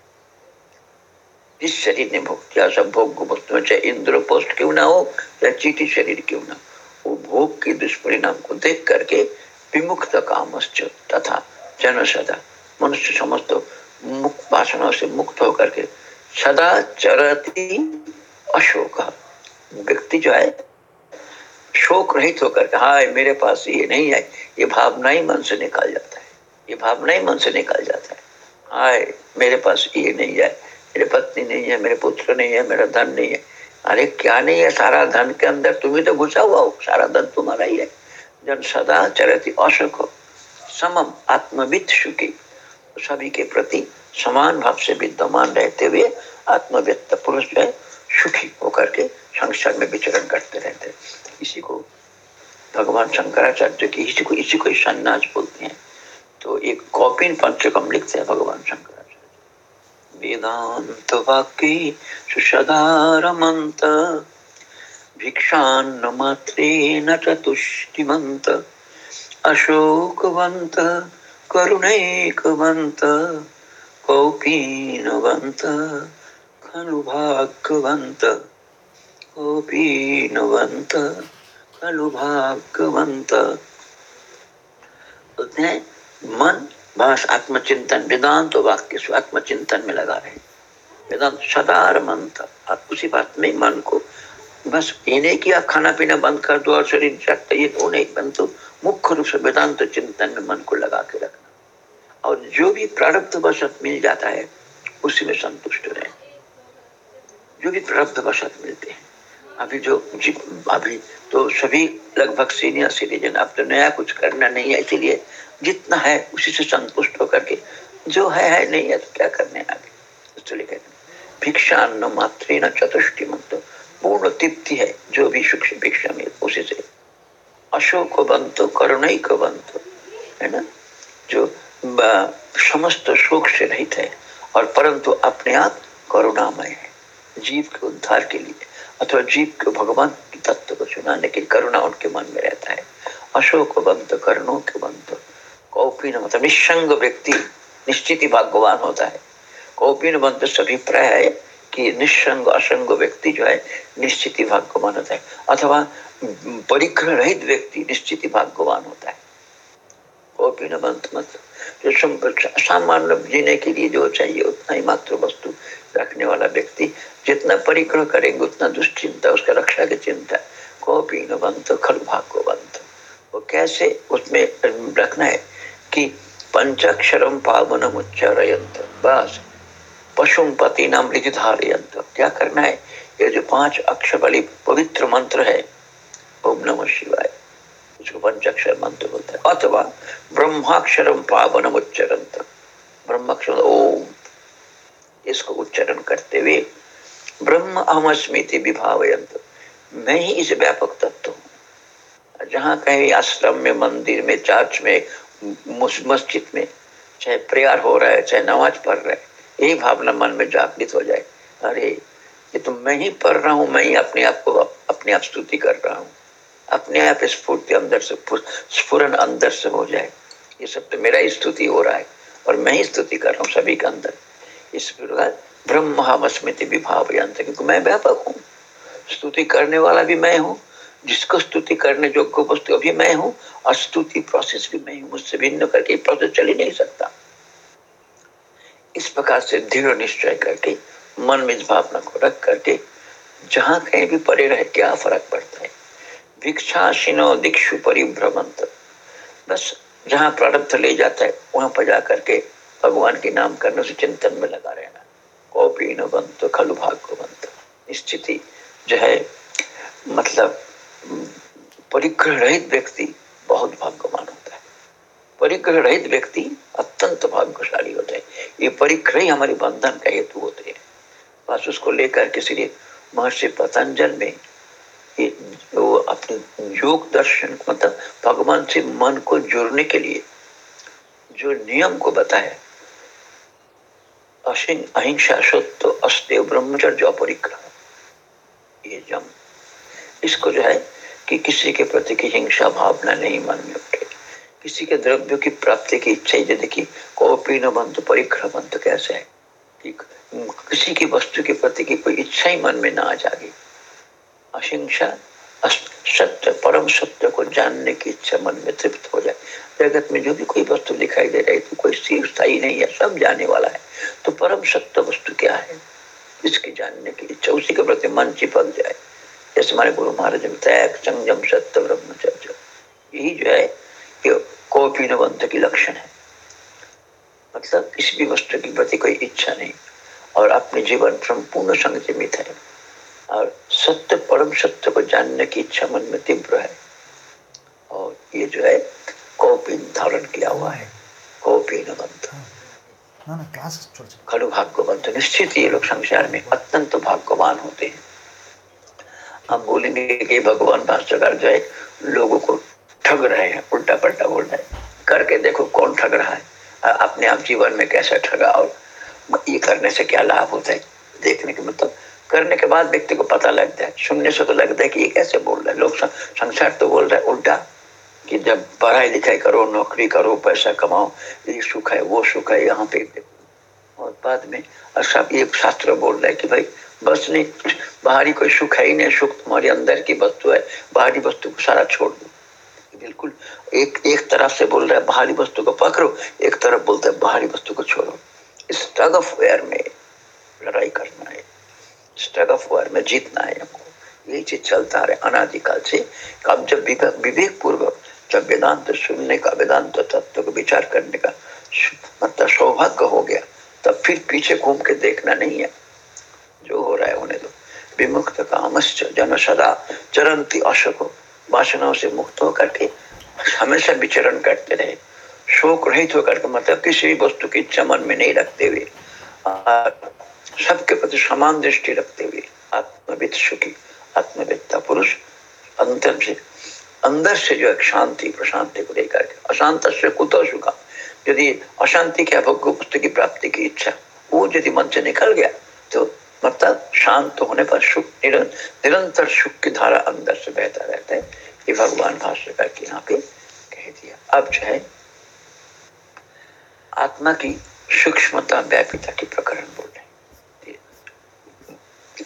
जिस शरीर ने भोग किया, सब भोग वस्तु में चाहे इंद्र पोस्ट क्यों ना हो या चीटी शरीर क्यों ना, वो भोग के दुष्परिणाम को देख करके विमुक्त काम तथा जन सदा मनुष्य समस्त मुक्त वासनाओं से मुक्त होकर के सदा चरती अशोक। व्यक्ति जो है, शोक रहित होकर के हाँ मेरे पास ये नहीं है, ये भावना ही मन से निकाल जाता है। ये भावना ही मन से निकल जाता है। हाय, मेरे पास ये नहीं है, मेरे पत्नी नहीं है, मेरे पुत्र नहीं है, मेरा धन नहीं है। अरे, क्या नहीं है सारा धन के अंदर? तुम्हें तो घुसा हुआ हो। सारा धन तुम्हारा ही है। जन सदा चरती अशोक। हो समम आत्मविद सुखी सभी के प्रति समान भाव से विद्यमान रहते हुए आत्मव्यक्त पुरुष जो है, सुखी होकर के संसार में विचरण करते रहते इसी को भगवान शंकराचार्य की, इसी को इसी को सन्यास बोलते हैं। तो एक कॉपिन पंचकम लिखते हैं भगवान शंकराचार्य। वेदांत वाक्य सुषदारमंत भिक्षान्न मात्रेण चतुष्टिमंत अशोकवंत करुणैकवंत कौपीनवंत खलु भाग्यवंत कौपीनवंत खलु हैं मन बस आत्मचिंतन, वेदांत तो वाक्य से आत्मचिंतन में लगा रहे। वेदांत सदार मंत्र आप उसी बात में मन को बस ये नहीं कि आप खाना पीना बंद कर दो और शरीर ये तो नहीं, परंतु मुख्य रूप से वेदांत चिंतन में मन को लगा के रखना। और जो भी प्रारब्ध वशत मिल जाता है, उसी में संतुष्ट रहे। जो भी प्रारब्ध वशत मिलते हैं, अभी जो अभी तो सभी लगभग सीनियर सिटीजन अब तो नया कुछ करना नहीं है, इसीलिए जितना है, उसी से संतुष्ट होकर के, जो है है, नहीं है तो क्या करने आगे? कहते भिक्षा न मात्र न चतुष्टि मंत्र पूर्ण तृप्ति है, जो भी भिक्षा में उसी से। अशोक बंत करुणई को बंत, है ना? जो समस्त शोक से रहित है और परंतु अपने आप करुणामय है, जीव के उद्धार के लिए, अथवा जीव के भगवान के तत्व को सुनाने की करुणा उनके मन में रहता है। अशोक बंत करुणों के बंत, कौपिन मतलब निशंग व्यक्ति, निश्चित ही भाग्यवान होता है। कौपिन बंत सभी प्राय है कि निशंग असंग व्यक्ति जो है, निश्चित ही भाग्यवान होता है। अथवा परिग्रह रहित व्यक्ति निश्चित ही भाग्यवान होता है। सामान्य जीने के लिए जो चाहिए, उतना ही मात्र वस्तु रखने वाला व्यक्ति जितना परिग्रह करेंगे, उतना दुश्चिंता, उसका रक्षा की चिंता कॉपी न बंत खल भाग्य बंत वो कैसे उसमें रखना है कि पंचाक्षरम पावनम उच्चारयंत बस। पशुपति नाम लिखित हारयंत क्या करना है? ये जो पाँच अक्षर वाली पवित्र मंत्र है ओम नमः शिवाय। इसको पंचाक्षर मंत्र बोलते हैं अथवा ब्रह्माक्षर पावन उच्चरंत ब्रह्माक्षर ओम। इसको उच्चारण करते हुए ब्रह्म अहमस्मृति विभावयंत मैं ही इस व्यापक तत्व हूँ। जहाँ कहीं आश्रम में, मंदिर में, चर्च में मस्जिद में, चाहे प्रेयर हो रहा है, चाहे नमाज़ पढ़ रहा है, यही भावना मन में जागृत हो जाए। अरे, ये तो मैं ही पढ़ रहा हूँ, मैं ही अपने आप को, अपने आप स्तुति कर रहा हूँ। अपने आप स्फूर्ति अंदर से स्फुरन अंदर से हो जाए। ये सब तो मेरा ही स्तुति हो रहा है और मैं ही स्तुति कर रहा हूँ सभी के अंदर। इस प्रकार ब्रह्मस्मृति विभाव यंत्र क्योंकि मैं व्यापक हूँ। स्तुति करने वाला भी मैं हूँ। जिसको स्तुति करने योग्य वस्तु अभी मैं हूँ और स्तुति प्रोसेस भी मैं हूँ। मुझसे भिन्न करके प्रोसेस चल ही नहीं सकता। इस प्रकार से दृढ़ निश्चय करके, मन में इस भावना को रख करके, जहाँ कहीं भी पड़े रहे, क्या फ़र्क पड़ता है? भिक्षाशिनो दीक्षु परिभ्रमंत बस जहाँ प्रारब्ध ले जाता है, वहाँ पर जा करके भगवान के नाम करने से चिंतन में लगा रहना। कौपी न बंत खलु भाग्य बंत स्थिति जो है मतलब परिग्रह रहित व्यक्ति बहुत भाग्यवान होता है। परिग्रह रहित व्यक्ति अत्यंत भाग्यशाली होता है। ये परिग्रह ही हमारे बंधन का हेतु होते हैं। बस उसको लेकर के श्री महर्षि पतंजल में वो अपने योग दर्शन मतलब भगवान से मन को जोड़ने के लिए जो नियम को बताया अहिंसा सत्य अस्तेव ब्रह्मचर्य अपरिग्रह, ये जम। इसको जो है कि किसी के प्रति की हिंसा भावना नहीं मन में उठे। किसी के द्रव्य की प्राप्ति की इच्छा ही देखिए कॉपी न परिग्रह बंत कैसे है? कि किसी की वस्तु के प्रति की कोई इच्छा ही मन में ना आ जाए अहिंसा सत्य परम सत्य को जानने की इच्छा मन में तृप्त हो जाए। जगत में जो भी कोई वस्तु दिखाई दे रही तो कोई स्थिर स्थायी नहीं है, सब जाने वाला है। तो परम सत्य वस्तु क्या है? इसकी जानने की इच्छा, उसी के प्रति मन चिपक जाए। जैसे हमारे गुरु महाराज त्याग संयम सत्य ब्रह्मचर्य। यही जो है, ये कॉपी नवंत की लक्षण है। मतलब किसी भी वस्तु के प्रति कोई इच्छा नहीं। और अपने जीवन संपूर्ण संयमित है। और सत्य परम सत्य को जानने की इच्छा मन में तीव्र है। और ये जो है कौपिन धारण किया हुआ है। कौपिन मंत्र खड़ु भाग्यवंत निश्चित ये लोग संसार में अत्यंत भाग्यवान होते हैं। हम बोलेंगे कि भगवान भाष्यकार जो है लोगों को ठग रहे हैं उल्टा पल्टा बोल रहे हैं। करके देखो कौन ठग रहा है। अपने आप जीवन में कैसे ठगा और ये करने से क्या लाभ होता है देखने के मतलब करने के बाद व्यक्ति को पता लगता है सुनने से तो लगता है कि ये कैसे बोल रहा है। लोग संसार तो बोल रहे उल्टा, कि जब पढ़ाई लिखाई करो, नौकरी करो, पैसा कमाओ, ये सुख है, वो सुख है, यहाँ पे और बाद में सब ये शास्त्र बोल रहा है कि भाई, बस नहीं, बाहरी कोई सुख है ही नहीं, सुख तुम्हारे अंदर की वस्तु है, बाहरी वस्तु को सारा छोड़ दो। बिल्कुल, एक एक तरफ़ से बोल रहा है, बाहरी वस्तु को पकड़ो, एक तरफ़ बोलता है, बाहरी वस्तु को छोड़ो। इस टग ऑफ़ वेयर में लड़ाई करना है। स्टग ऑफ़ वार में जीतना है। हमको यही चीज़ चलता है अनादिकाल से। अब जब विवेक पूर्वक जब वेदांत सुनने का, वेदांत तत्व को विचार करने का मतलब सौभाग्य हो गया, तब फिर पीछे घूम के देखना नहीं है। जो हो रहा है उन्हें तो विमुक्त कामश्च जन सदा चरंती अशको वासनाओं से मुक्त होकर के हमेशा विचरण करते रहे। शोक रहित होकर मतलब किसी भी वस्तु की इच्छा मन में नहीं रखते हुए। सबके प्रति समान दृष्टि रखते हुए आत्मविद सुखी आत्मविद्ता पुरुष, अंतर से, अंदर से जो एक शांति, प्रशांति को लेकर के, अशांत से कुतो सुखा। यदि अशांति के भोग्य पुस्तक की प्राप्ति की इच्छा, वो यदि मन से निकल गया तो मतलब शांत होने पर सुख निरंतर सुख की धारा अंदर से बहता रहता है। ये भगवान भाष्यकार के यहाँ पे कह दिया। अब जो है, आत्मा की सूक्ष्मता व्यापिता की प्रकरण बोल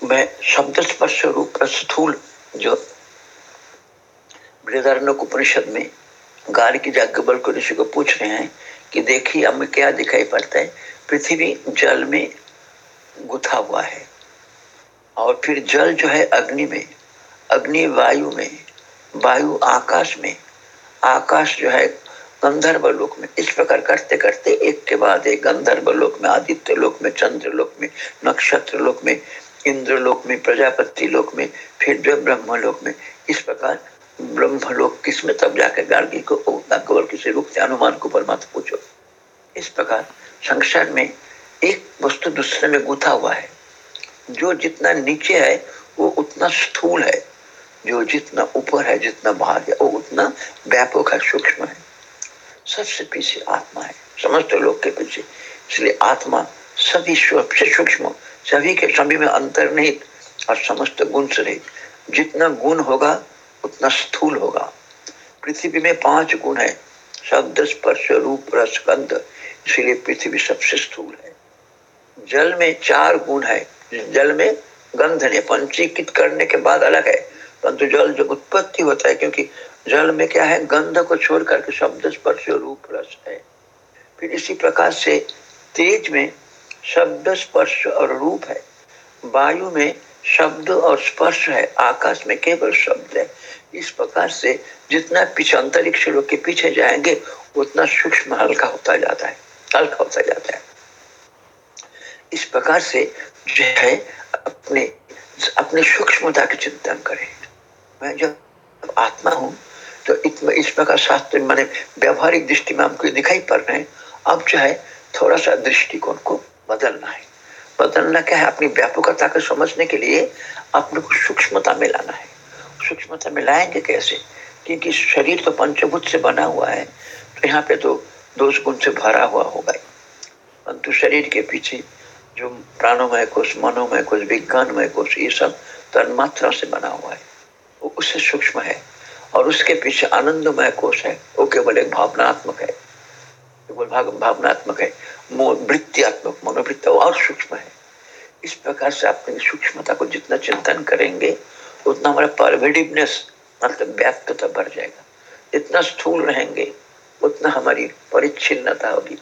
मैं शब्द स्पर्श रूप स्थूल जो उपनिषद में गार की जाग्ञबल को ऋषि को पूछ रहे हैं कि देखिए हमें क्या दिखाई पड़ता है, पृथ्वी जल में गुथा हुआ है और फिर जल जो है अग्नि में, अग्नि वायु में, वायु आकाश में, आकाश जो है गंधर्व लोक में। इस प्रकार करते करते एक के बाद एक गंधर्व लोक में, आदित्य लोक में, चंद्र लोक में, नक्षत्र लोक में इंद्र लोक में, प्रजापति लोक में, फिर जो ब्रह्म लोक में, इस प्रकार ब्रह्म लोक किसमें तब जाकर गार्गी को किसी रूप से अनुमान को, परमात्मा पूछो। इस प्रकार संसार में एक वस्तु दूसरे में गुथा हुआ है। जो जितना नीचे है, वो उतना स्थूल है। जो जितना ऊपर है, जितना बाहर है, वो उतना व्यापक है, सूक्ष्म है। सबसे पीछे आत्मा है। समस्त लोग के पीछे। इसलिए आत्मा सभी सबसे सूक्ष्म सभी के सभी में अंतर नहीं और समस्त गुण से रहित जितना गुण होगा, उतना स्थूल होगा। पृथ्वी में पाँच गुण है। शब्द, स्पर्श, रूप, रस, गंध, इसलिए पृथ्वी सबसे स्थूल है। जल में चार गुण है। जल में गंध ने पंचीकृत करने के बाद अलग है। परंतु जल जो उत्पत्ति होता है, क्योंकि जल में क्या है? गंध को छोड़ करके शब्द, स्पर्श, रूप, रस है। फिर इसी प्रकार से तेज में शब्द स्पर्श और रूप है। वायु में शब्द और स्पर्श है, आकाश में केवल शब्द है। इस प्रकार से जितना पीछे अंतरिक्ष लोग के पीछे जाएँगे, उतना सूक्ष्म हल्का होता जाता है, हल्का होता जाता है। इस प्रकार से जो है, अपने अपने सूक्ष्मता के चिंतन करें। मैं जब आत्मा हूँ तो इस प्रकार शास्त्र मैंने व्यवहारिक दृष्टि में हमको दिखाई पड़ रहे हैं, अब जो है, थोड़ा सा दृष्टिकोण को बदलना है। बदलना क्या है? अपनी व्यापकता को समझने के लिए अपने को सूक्ष्मता में लाना है। सूक्ष्मता में लाएँगे कैसे? क्योंकि शरीर तो पंचभूत से बना हुआ है तो यहाँ पे तो दोष गुण से भरा हुआ होगा परंतु शरीर के पीछे जो प्राणोमय कोष, मनोमय कोष, विज्ञानमय कोष, ये सब तन्मात्रा से बना हुआ है। वो उससे सूक्ष्म है और उसके पीछे आनंदमय कोष है। वो केवल एक भावनात्मक है। केवल भावनात्मक है। वृत्तियात्मक मनोवृत्ति और सूक्ष्म है। इस प्रकार से अपनी सूक्ष्मता को जितना चिंतन करेंगे, उतना हमारा परवेडिवनेस मतलब व्याप्तता बढ़ जाएगा। जितना स्थूल रहेंगे, उतना हमारी परिच्छिन्नता होगी।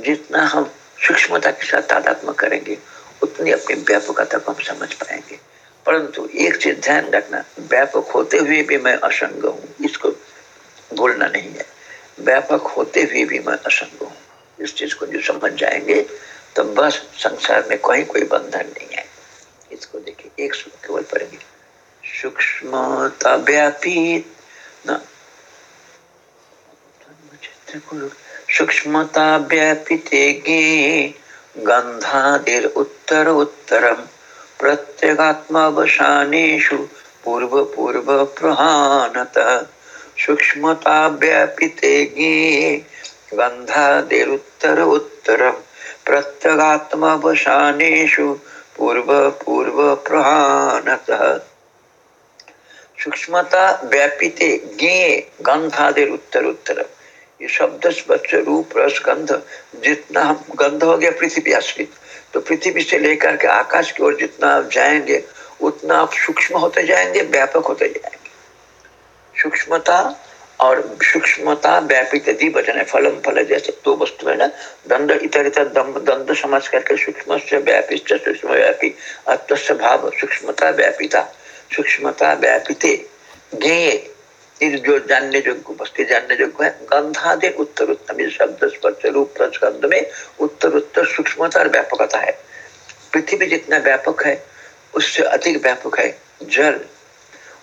जितना हम सूक्ष्मता के साथ तादात्म करेंगे, उतनी अपनी व्यापकता को हम समझ पाएँगे। परंतु एक चीज़ ध्यान रखना, व्यापक होते हुए भी मैं असंग हूँ, इसको भूलना नहीं है। व्यापक होते हुए भी मैं असंग हूँ। इस चीज़ को जो समझ जाएँगे तो बस संसार में कोई कोई बंधन नहीं है। इसको देखिए, एक श्लोक केवल पढ़ेंगे। सूक्ष्मता सूक्ष्मता व्यापिते गंधादिर उत्तर उत्तरम प्रत्यगात्मावसानेषु पूर्व पूर्व प्रहानत। सूक्ष्मता व्यापिते गे गंधादिरुत्तर उत्तरम प्रत्यगात्मावसानेषु पूर्व पूर्व प्रहानतः सूक्ष्मता व्यापिते गे गंधादिर उत्तर उत्तर ये शब्द स्पर्श रूप रस गंध जितना हम गंध हो गया पृथ्वी आश्रित तो पृथ्वी से लेकर के आकाश की ओर जितना आप जाएँगे, उतना आप सूक्ष्म होते जाएँगे, व्यापक होते जाएँगे। सूक्ष्मता और सूक्ष्मता व्यापित दी वचन है फलम फल जैसे दो वस्तु है ना दंड इतर इतर दंड समझ करके सूक्ष्म से व्यापी सूक्ष्म व्यापी अत्य भाव, सूक्ष्मता व्यापिता, सूक्ष्मता व्यापिते। ज्ञेय जो जानने योग्य वस्तु जानने योग्य है, गंधादि उत्तर उत्तम शब्द, स्पर्श, रूप गंध में उत्तर उत्तर सूक्ष्मता और व्यापकता है। पृथ्वी जितना व्यापक है, उससे अधिक व्यापक है जल,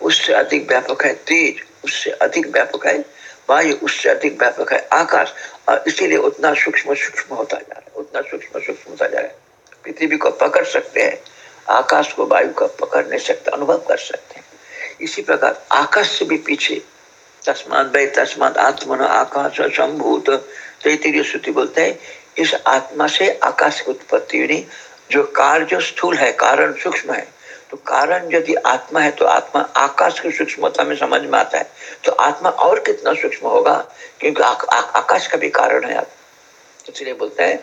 उससे अधिक व्यापक है तेज उससे अधिक व्यापक है, वायु उससे अधिक व्यापक है, आकाश और इसीलिए उतना सूक्ष्म सूक्ष्म होता जा रहा है, उतना सूक्ष्म सूक्ष्म होता जा रहा है। पृथ्वी को पकड़ सकते हैं, आकाश को वायु का पकड़ नहीं सकते, अनुभव कर सकते हैं। इसी प्रकार आकाश से भी पीछे तस्मात भाई तस्मात आत्मन आकाश संभूत तैतरीय श्रुति बोलते हैं, इस आत्मा से आकाश की उत्पत्ति हुई जो कार्य जो स्थूल है, कारण सूक्ष्म है तो कारण यदि आत्मा है तो आत्मा आकाश की सूक्ष्मता में समझ में आता है। तो आत्मा और कितना सूक्ष्म होगा? क्योंकि आ, आ, आकाश का भी कारण है इसलिए बोलते हैं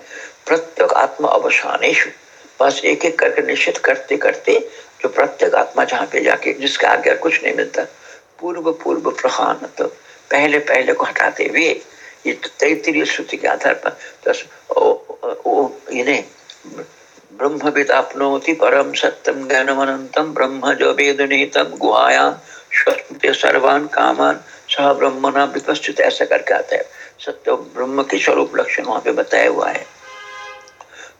प्रत्येक आत्मा अवसानेश बस एक एक करके निश्चित करते करते जो प्रत्येक आत्मा जहाँ पे जाके जिसके आगे कुछ नहीं मिलता पूर्व पूर्व प्रहान तो पहले पहले को हटाते हुए ये तो तैतरीय श्रुति के आधार पर तो ओ, ओ, इन्हें ब्रह्मविद आपनोति परम सत्यम ज्ञानमनंतम ब्रह्म जो वेद निहितम गुहायाम स्वस्मृत सर्वान कामान सह ब्रह्मना विपस्थित ऐसा करके आता है। सत्य ब्रह्म के स्वरूप लक्षण वहाँ पे बताया हुआ है।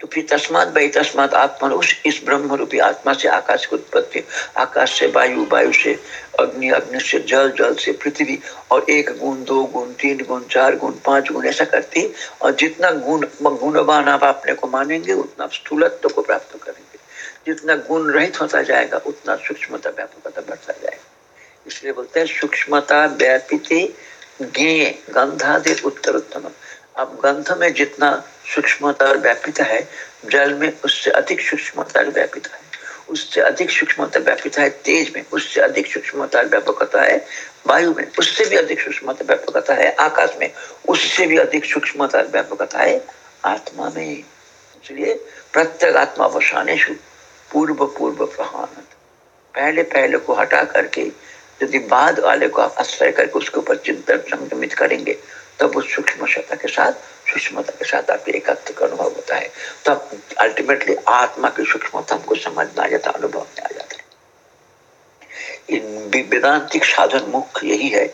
तो फिर तस्मात भाई तस्मात आत्मा उस इस ब्रह्म रूपी आत्मा से आकाश की उत्पत्ति, आकाश से वायु वायु से अग्नि अग्नि से जल जल से पृथ्वी, और एक गुण, दो गुण, तीन गुण, चार गुण, पाँच गुण ऐसा करती और जितना गुण गुणवान आप अपने को मानेंगे, उतना स्थूलत्व को प्राप्त करेंगे। जितना गुण रहित होता जाएगा, उतना सूक्ष्मता व्यापकता बढ़ता जाएगा। इसलिए बोलते हैं, सूक्ष्मता व्यापित ज्ञे गंधादि उत्तर उत्तम अब गंध में जितना सूक्ष्मता व्यापित है, जल में उससे अधिक सूक्ष्मता व्यापित है। उससे अधिक सूक्ष्मता व्यापित है, तेज में उससे अधिक सूक्ष्मता व्यापकता है, वायु में उससे भी अधिक सूक्ष्मता व्यापकता है, आकाश में उससे भी अधिक सूक्ष्मता व्यापकता है, आत्मा में। इसलिए प्रत्येक आत्मा वसाने पूर्व पूर्व प्रहान पहले पहले को हटा करके, यदि बाद वाले को आप आश्रय करके उसके ऊपर चिंतन संगमित करेंगे तब तो उस सूक्ष्म के साथ, सूक्ष्मता के साथ आपके एकत्र का अनुभव होता है। तब अल्टीमेटली आत्मा की सूक्ष्मता हमको समझ में आ जाता अनुभव में आ जाता है। वेदांतिक साधन मुख्य यही है,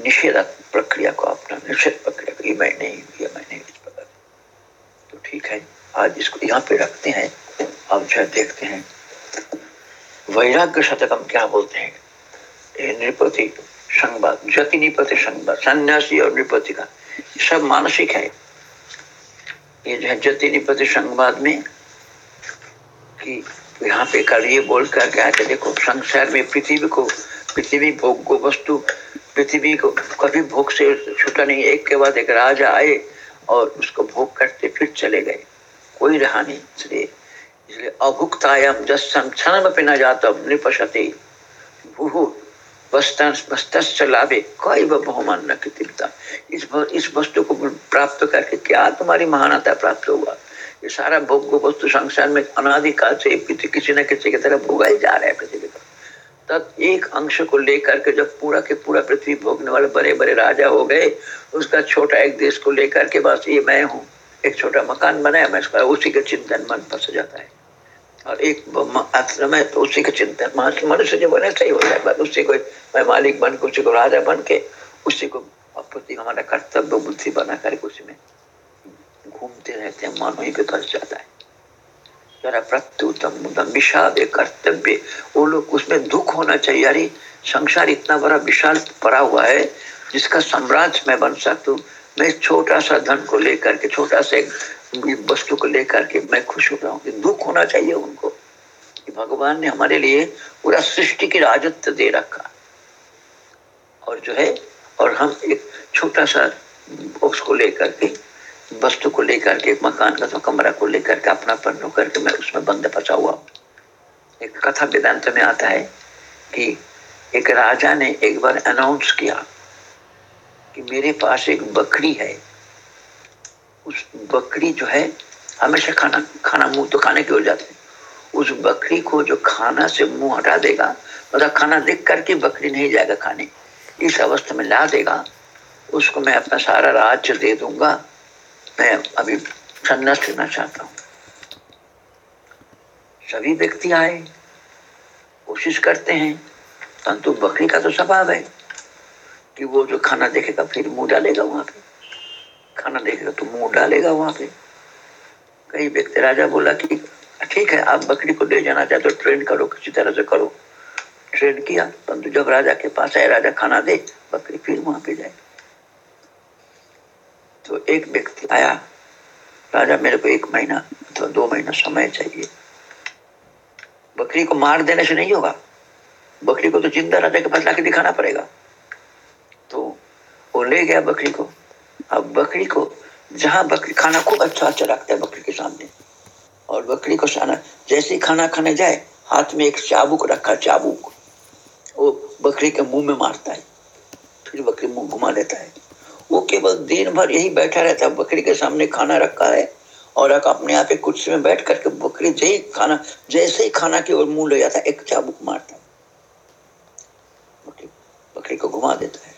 निषेध प्रक्रिया को अपना, निषेध प्रक्रिया को, ये मैं नहीं, ये मैं नहीं इस प्रकार। तो ठीक है, आज इसको यहाँ पे रखते हैं, अब जो देखते हैं। वैराग्य शतक हम क्या बोलते हैं? नृपति संवाद जति निपति संवाद सन्यासी और निपति का। सब मानसिक है। ये जो है जति निपति संवाद में कि यहाँ पे कल ये बोल कर गया कि देखो, संसार में पृथ्वी को, पृथ्वी भोग को, वस्तु, पृथ्वी को कभी भोग से छूटा नहीं। एक के बाद एक राजा आए और उसको भोग करते फिर चले गए। कोई रहा नहीं। इसलिए इसलिए अभुक्तायाम जस क्षण में न जाता निपशते। भू लाभे कोई बहुमान न कृतिमता इस इस वस्तु को प्राप्त करके क्या तुम्हारी महानता प्राप्त हुआ? ये सारा भोग वस्तु संसार में अनादिकाल से किसी न किसी की तरह भोगा ही जा रहा है पृथ्वी पर। तब एक अंश को लेकर के जब पूरा के पूरा पृथ्वी भोगने वाले बड़े बड़े राजा हो गए, उसका छोटा एक देश को लेकर के बस ये मैं हूँ। एक छोटा मकान बनाया, मैं उसका उसी के चिंतन मन फंस जाता है। और एक आश्रम है तो उसी का चिंतन मनुष्य जो बने, सही हो जाए। बस उसी को मैं मालिक बन के, उसी को राजा बन के, उसी को प्रति हमारा कर्तव्य, बुद्धि बना कर उसी में घूमते रहते हैं। मन वहीं पे फंस जाता है। जरा प्रत्युतम विषाद कर्तव्य। वो लोग उसमें दुख होना चाहिए। अरे, संसार इतना बड़ा विशाल पड़ा हुआ है, जिसका साम्राज्य मैं बन सकता हूँ। मैं छोटा सा धन को लेकर के, छोटा सा वस्तु को लेकर के मैं खुश हो रहा हूँ दुख होना चाहिए उनको। कि भगवान ने हमारे लिए पूरा सृष्टि की राजत्व दे रखा। और जो है, और हम एक छोटा सा उसको लेकर के, वस्तु को लेकर के मकान का तो कमरा को लेकर के, अपना पन्नू करके मैं उसमें बंद फंसा हुआ एक कथा वेदांत में आता है कि एक राजा ने एक बार अनाउंस किया कि मेरे पास एक बकरी है। उस बकरी जो है, हमेशा खाना खाना मुँह तो खाने की हो जाते उस बकरी को जो खाना से मुँह हटा देगा मतलब खाना देख करके बकरी नहीं जाएगा खाने, इस अवस्था में ला देगा, उसको मैं अपना सारा राज्य दे दूँगा। मैं अभी संन्यास लेना चाहता हूँ। सभी व्यक्ति आए, कोशिश करते हैं, परंतु बकरी का तो स्वभाव है। कि वो जो खाना देखेगा फिर मुँह डालेगा वहाँ पे। खाना देखेगा तो मुँह डालेगा वहाँ पे। कई व्यक्ति राजा बोला कि, ठीक है, आप बकरी को ले जाना चाहते तो ट्रेन करो, किसी तरह से करो। ट्रेन किया, परंतु जब राजा के पास आए, राजा, खाना दे। बकरी फिर वहाँ पे जाए। तो एक व्यक्ति आया, राजा, मेरे को एक महीना अथवा दो महीना समय चाहिए। बकरी को मार देने से नहीं होगा। बकरी को तो ज़िंदा राजा के पास लाके दिखाना पड़ेगा। तो वो ले गया बकरी को। अब बकरी को, जहाँ बकरी, खाना खूब अच्छा अच्छा रखता है बकरी के सामने। और बकरी को साना, जैसे ही खाना खाने जाए, हाथ में एक चाबुक रखा, चाबुक। वो बकरी के मुँह में मारता है। फिर बकरी मुँह घुमा लेता है। वो केवल दिन भर यही बैठा रहता है, बकरी के सामने खाना रखा है। और अपने आप एक कुर्सी में बैठ करके बकरी जैसे खाना, जैसे ही खाना की ओर मुँह ले जाता है, एक चाबुक मारता है। बकरी को घुमा देता है।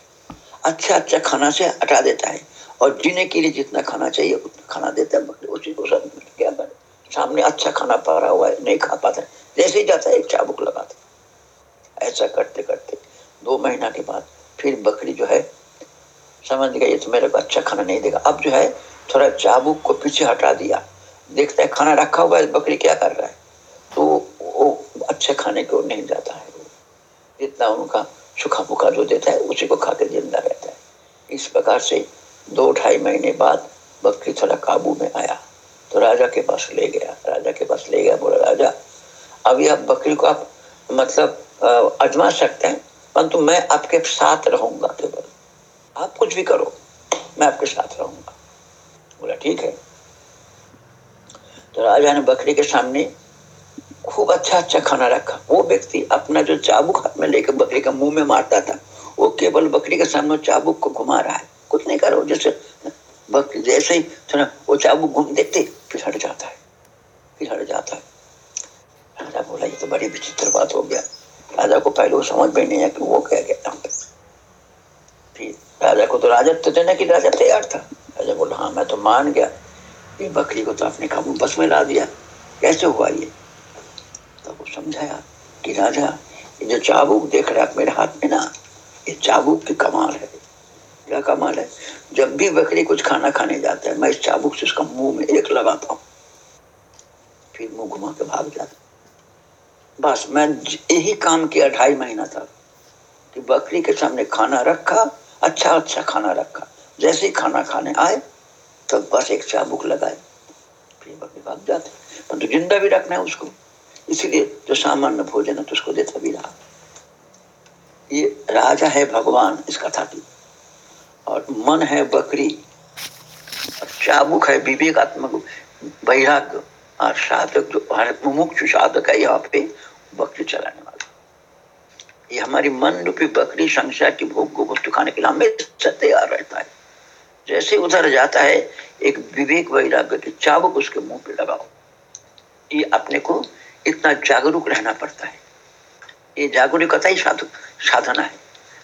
अच्छा अच्छा खाना से हटा देता है। और जीने के लिए जितना खाना चाहिए, उतना खाना देता है। उसी को सब क्या करे सामने अच्छा खाना पा रहा हुआ है, नहीं खा पाता जैसे ही जाता है, एक चाबुक लगाता ऐसा करते करते दो महीना के बाद फिर बकरी जो है, समझ गया, ये तो मेरे को अच्छा खाना नहीं देगा। अब जो है, थोड़ा चाबुक को पीछे हटा दिया। देखता है खाना रखा हुआ है, बकरी क्या कर रहा है? तो वो अच्छे खाने को नहीं जाता है। जितना उनका सूखा फूखा जो देता है उसी को खा के ज़िंदा रहता है। इस प्रकार से दो ढाई महीने बाद बकरी थोड़ा काबू में आया। तो राजा के पास ले गया। राजा के पास ले गया, बोला, राजा अभी आप बकरी को आप मतलब अजमा सकते हैं, परंतु मैं आपके साथ रहूँगा केवल। आप कुछ भी करो, मैं आपके साथ रहूँगा। बोला, ठीक है। तो राजा ने बकरी के सामने खूब अच्छा अच्छा खाना रखा। वो व्यक्ति अपना जो चाबुक हाथ में लेकर बकरी का मुँह में मारता था, वो केवल बकरी के सामने चाबुक को घुमा रहा है। कुछ नहीं करो, जैसे, बकरी जैसे ही थोड़ा वो चाबुक घूम देते फिर हट जाता है। फिर हट जाता है। राजा बोला, ये तो बड़ी विचित्र बात हो गया। राजा को पहले वो समझ में नहीं आया कि वो क्या कहता फिर राजा को तो राजत्व देने के राजा तैयार था। राजा बोला हाँ मैं तो मान गया। ये बकरी को तो आपने काबू बस में ला दिया। कैसे हुआ ये? तो समझाया कि राजा, ये जो चाबुक देख रहे आप मेरे हाथ में ना, ये चाबुक की कमाल है। क्या कमाल है? जब भी बकरी कुछ खाना खाने जाता है, मैं इस चाबुक से उसका मुँह में एक लगाता हूँ। फिर मुँह घुमा के भाग जाता बस मैं यही काम किया ढाई महीना तक कि बकरी के सामने खाना रखा अच्छा अच्छा खाना रखा। जैसे ही खाना खाने आए तो बस एक चाबुक लगाए फिर बकरी भाग जाते। तो ज़िंदा भी रखना है उसको। इसीलिए जो सामान्य भोजन है तो उसको देता भी रहा। ये राजा है भगवान, इस कथा की। और मन है बकरी चाबुक है विवेकात्मक, वैराग्य, और साधक जो मुमुक्ष साधक है यहाँ पे, बकरी चलाने वाला। ये हमारी मन रूपी बकरी संसार की भोग को वस्तु खाने के लिए हमेशा तैयार रहता है। जैसे उधर जाता है, एक विवेक वैराग्य की चाबुक उसके मुँह पे लगाओ। ये अपने को इतना जागरूक रहना पड़ता है। ये जागरूकता ही साधु, साधना है।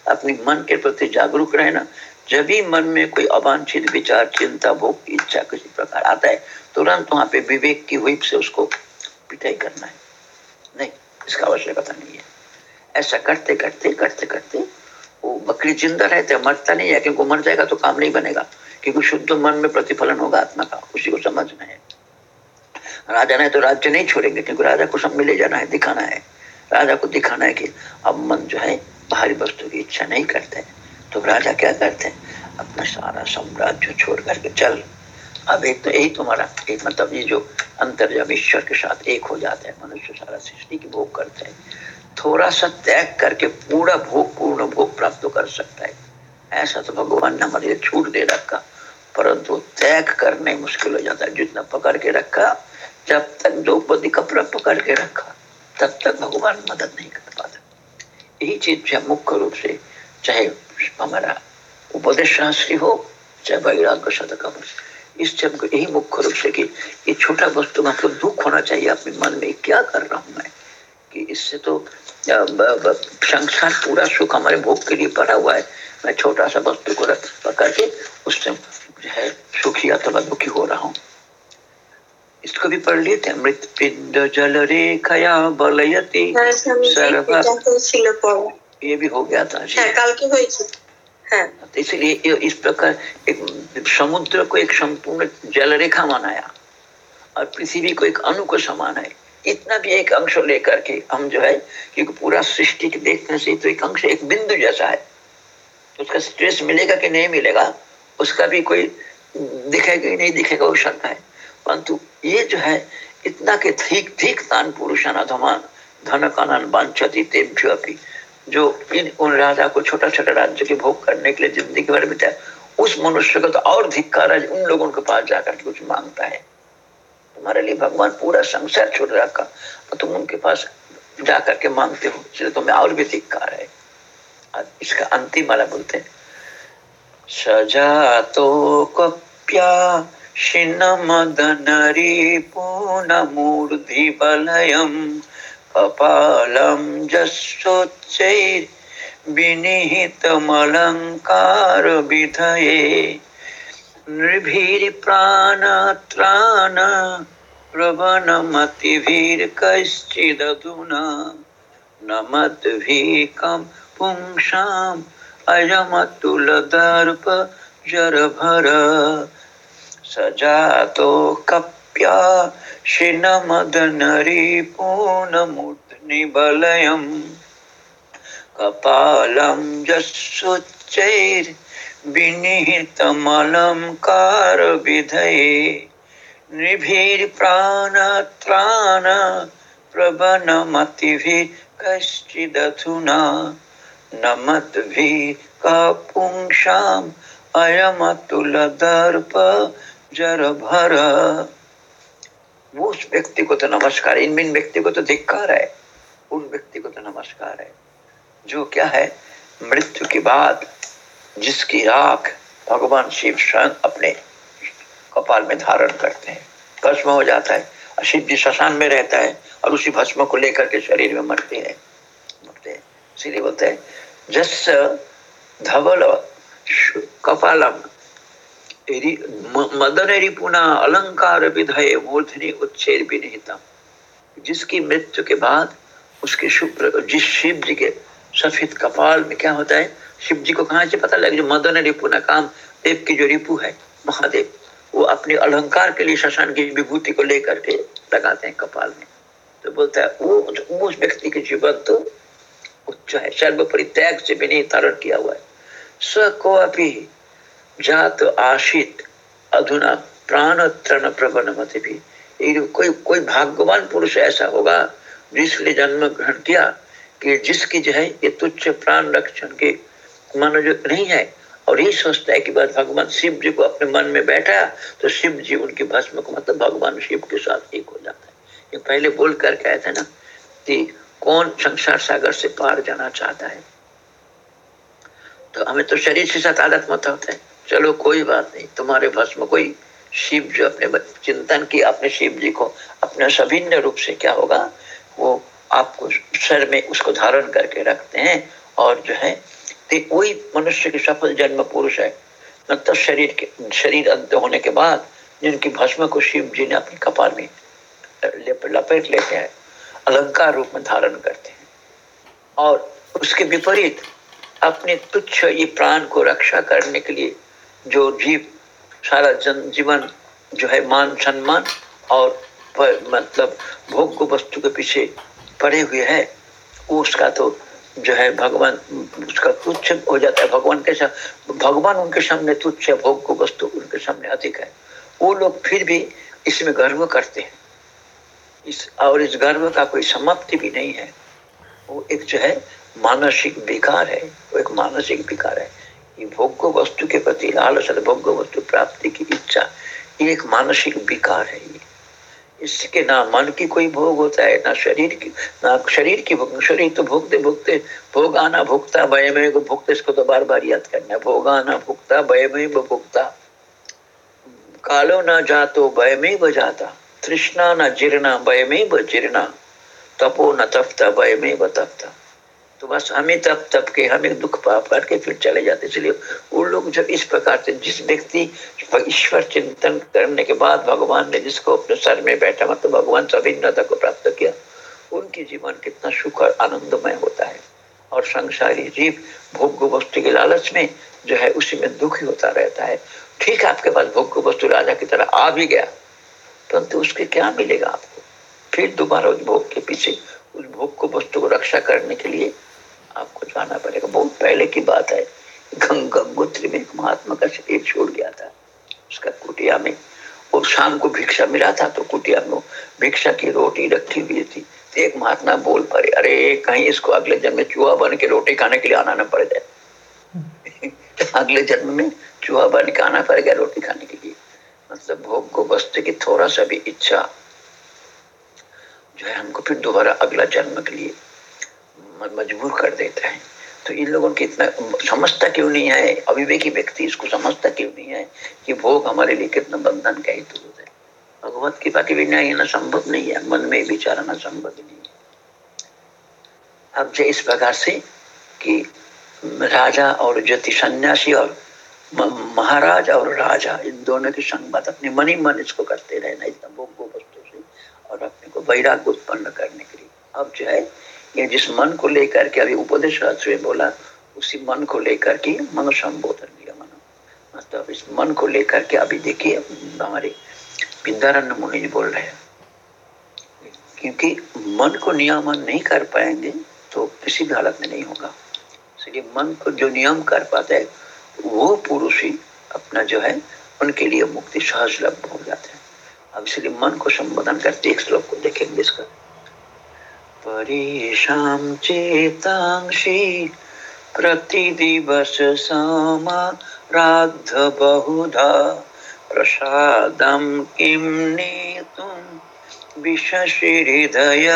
अपने मन के प्रति जागरूक रहना, जब भी मन में कोई अवांछित विचार, चिंता, भोग इच्छा किसी प्रकार आता है, तुरंत वहाँ पे विवेक की हुई से उसको पिटाई करना है। नहीं, इसका आवश्यकता नहीं है। ऐसा करते करते करते करते वो बकरी ज़िंदा रहते, मरता नहीं है, क्योंकि मर जाएगा तो काम नहीं बनेगा, क्योंकि शुद्ध मन में प्रतिफलन होगा आत्मा का, उसी को समझना है। राजा ने तो राज्य नहीं छोड़ेंगे, क्योंकि राजा को सब में ले जाना है, दिखाना है। राजा को दिखाना है कि अब मन जो है, बाहरी वस्तु की इच्छा नहीं करते। तो राजा क्या करते? हैं अपना सारा साम्राज्य छोड़ करके चल। अब एक तो यही तुम्हारा, एक मतलब ये जो अंतर जब ईश्वर के साथ एक हो जाता है, मनुष्य सारा सृष्टि की भोग करते है। थोड़ा सा त्याग करके पूरा भोग, पूर्ण भोग प्राप्त कर सकता है। ऐसा तो भगवान ने हमारे छूट दे रखा, परंतु त्याग करने मुश्किल हो जाता है। जितना पकड़ के रखा जब तक द्रौपदी कपड़ा पकड़ के रखा, तब तक भगवान मदद नहीं कर पाता। यही चीज़ मुख्य रूप से, चाहे हमारा उपदेश शास्त्री हो, चाहे वैराग्य शतक इस जब को यही मुख्य रूप से कि ये छोटा वस्तु में आपको दुख होना चाहिए, अपने मन में क्या कर रहा हूँ मैं? कि इससे तो संसार पूरा सुख हमारे भोग के लिए पड़ा हुआ है। मैं छोटा सा वस्तु को रख, पकड़ के उससे जो है सुखी अथवा दुखी हो रहा हूँ। इसको भी पढ़ लिए थे मृत पिंड जल रेखया बलयती ये भी हो गया था हाँ, कल की हुई थी। हाँ। तो इसलिए इस प्रकार एक समुद्र को एक संपूर्ण जल रेखा मानाया और पृथ्वी को एक अणु को समान है। इतना भी एक अंश लेकर के हम जो है क्योंकि पूरा सृष्टि के देखने से तो एक अंश एक बिंदु जैसा है। उसका स्ट्रेस मिलेगा कि नहीं मिलेगा उसका भी कोई दिखेगा नहीं दिखेगा वो शंका है। परंतु ये जो है, इतना के ठीक ठीक तान पुरुष अधमान धन कानन वांछती तेभ्यो अपनी जो इन, उन राजा को छोटा छोटा राज्य के भोग करने के लिए ज़िंदगी भर बिताया उस मनुष्य को तो और धिक्कार है उन लोगों के पास जाकर कुछ माँगता है। तुम्हारे लिए भगवान पूरा संसार छोड़ रखा और तुम उनके पास जाकर के मांगते हो, इसलिए तुम्हें और भी धिक्कार है। इसका अंतिम वाला बोलते हैं, सजा तो कप्या शिन मदनरी पूर्ण मूर्धि बलयम कपालं जस्वच्चैर्विनिहितमलङ्कारविधये नृभिर्प्राणत्राण प्रवनमतिभिर्कश्चिदधुना न मद्भिकं पुंसाम् अयमतुलदर्प जरभर सजातो कप्या क्षीणमदनरिपूर्णमूर्ध्निबलयम् कपालं जस्सुच्चैर्विनिहितमलङ्कारविधये नृभिर्प्राणत्राण प्रबनमतिभिः कश्चिदधुना नमद्भिः कपुंसाम् अयमतुलदर्प जरभर वो उस व्यक्ति को तो नमस्कार इन इन व्यक्ति को तो धिक्कार है। उन व्यक्ति को तो नमस्कार है। जो क्या है, मृत्यु के बाद जिसकी राख भगवान शिव स्वयं अपने कपाल में धारण करते हैं, भस्म हो जाता है। और शिव जी शशान में रहता है और उसी भस्म को लेकर के शरीर में मरते हैं। मरते हैं। इसीलिए बोलते हैं जस धवल कपालम मदन रिपुना अलंकार विधय, मूर्धनी उच्छेद भी नहीं था। जिसकी मृत्यु के बाद उसके शुक्र जिस शिव जी के सफ़ेद कपाल में क्या होता है? शिव जी को कहा से पता लगे? जो मदन रिपुना काम, देव की जो रिपु है, महादेव, वो अपने अलंकार के लिए शशान की विभूति को लेकर के लगाते हैं कपाल में। तो बोलता है वो उस व्यक्ति के जीवन तो उच्च है सर्व परित्याग से भी नहीं धारण किया हुआ है। स को अभी जात आशित, अधुना प्राण तृण मत भी कोई कोई भाग्यवान पुरुष ऐसा होगा, जिसने जन्म ग्रहण किया, कि जिसकी जो है, ये तुच्छ प्राण रक्षण के मन जो नहीं है, और यही सोचता है कि बस भगवान शिव जी को अपने मन में बैठा तो शिव जी उनके भस्म को मतलब भगवान शिव के साथ एक हो जाता है। ये पहले बोल कर कहे थे ना, कि कौन संसार सागर से पार जाना चाहता है? तो हमें तो शरीर से साथ आदत मत होता है। चलो, कोई बात नहीं। तुम्हारे भस्म कोई शिव जो अपने चिंतन की, अपने शिव जी को, अपने सभिन्न रूप से क्या होगा? वो आपको सर में उसको धारण करके रखते हैं और जो है वही मनुष्य की सफल जन्म पुरुष है। मतलब शरीर के, शरीर अंत होने के बाद जिनकी भस्म को शिव जी ने अपने कपाल में लपेट लेते हैं, अलंकार रूप में धारण करते हैं। और उसके विपरीत अपने तुच्छ ये प्राण को रक्षा करने के लिए जो जीव सारा जन जीवन जो है मान सम्मान और मतलब भोग वस्तु के पीछे पड़े हुए है, उसका तो जो है भगवान, उसका तुच्छ हो जाता है। भगवान के साथ, भगवान उनके सामने तुच्छ है, भोग को वस्तु उनके सामने अधिक है। वो लोग फिर भी इसमें गर्व करते हैं। इस, और इस गर्व का कोई समाप्ति भी नहीं है। वो एक जो है मानसिक विकार है, वो एक मानसिक विकार है। भोग्य वस्तु के प्रति लालच भोग्य वस्तु प्राप्ति की इच्छा ये एक मानसिक विकार है ये इसके ना मन की कोई भोग होता है ना शरीर की ना शरीर की भोग शरीर तो भोगते भोगते भोग आना भोगता भयमय को भोगते इसको तो बार बार याद करना है भोग आना भोगता भयमय भोगता कालो न जातो भयमय जाता तृष्णा न जीर्णा भयमय जीर्णा तपो न तपता भयमय तपता तो बस हमें तप तप के हमें दुख पाप करके फिर चले जाते, इसलिए वो लोग जब इस प्रकार से, जिस व्यक्ति ईश्वर चिंतन करने के बाद भगवान ने जिसको अपने सर में बैठा मतलब भगवान सभिन्नता को प्राप्त किया। उनकी जीवन कितना सुख और आनंदमय होता है। और संसारी जीव भोग वस्तु के लालच में जो है, उसी में दुखी होता रहता है। ठीक है, आपके पास भोग वस्तु राजा की तरह आ भी गया, परंतु उसके क्या मिलेगा आपको? फिर दोबारा उस भोग के पीछे, उस भोग को वस्तु को रक्षा करने के लिए आपको जाना पड़ेगा। बहुत पहले की बात है। गंगोत्री में एक महात्मा का शरीर छोड़ गया था। उसका कुटिया में और शाम को भिक्षा मिला था तो कुटिया में भिक्षा की रोटी रखी हुई थी। तो एक महात्मा बोल पड़े, अरे, कहीं इसको अगले जन्म में चूहा बन के रोटी खाने के लिए आना न पड़ जाए। अगले जन्म में चूहा बन के आना पड़ेगा रोटी खाने के लिए। मतलब भोग को बस्ते की थोड़ा सा भी इच्छा जो है, हमको फिर दोबारा अगला जन्म के लिए मजबूर कर देता है। तो इन लोगों की इतना समझता क्यों नहीं है? अविवेकी व्यक्ति इसको समझता क्यों नहीं है कि भोग हमारे लिए कितना बंधन का हेतु है? भगवत की बाकी बिना ये संभव नहीं है। मन में विचार आना संभव नहीं है। अब जो इस प्रकार से कि राजा और ज्योति सन्यासी और महाराज और राजा, इन दोनों की संगत अपने मन ही मन इसको करते रहना इतना भोग को वस्तु से और अपने को वैराग उत्पन्न करने के लिए। अब जो है ये जिस मन को लेकर के अभी उपदेश बोला, उसी मन को लेकर के मन संबोधन दिया मन मतलब इस मन को लेकर के अभी देखिए, हमारे विद्यारण्य मुनि जी बोल रहे हैं। क्योंकि मन को नियमन नहीं कर पाएँगे तो किसी भी हालत में नहीं होगा। इसलिए मन को जो नियम कर पाता है, वो पुरुष ही अपना जो है, उनके लिए मुक्ति सहज लभ हो जाता है। अब इसलिए मन को संबोधन करते, एक श्लोक को देखेंगे इसका। परेषां चेतांसि प्रतिदिवससामाराद्धबहुधा प्रसादं किं नेतुं विशशिहृदय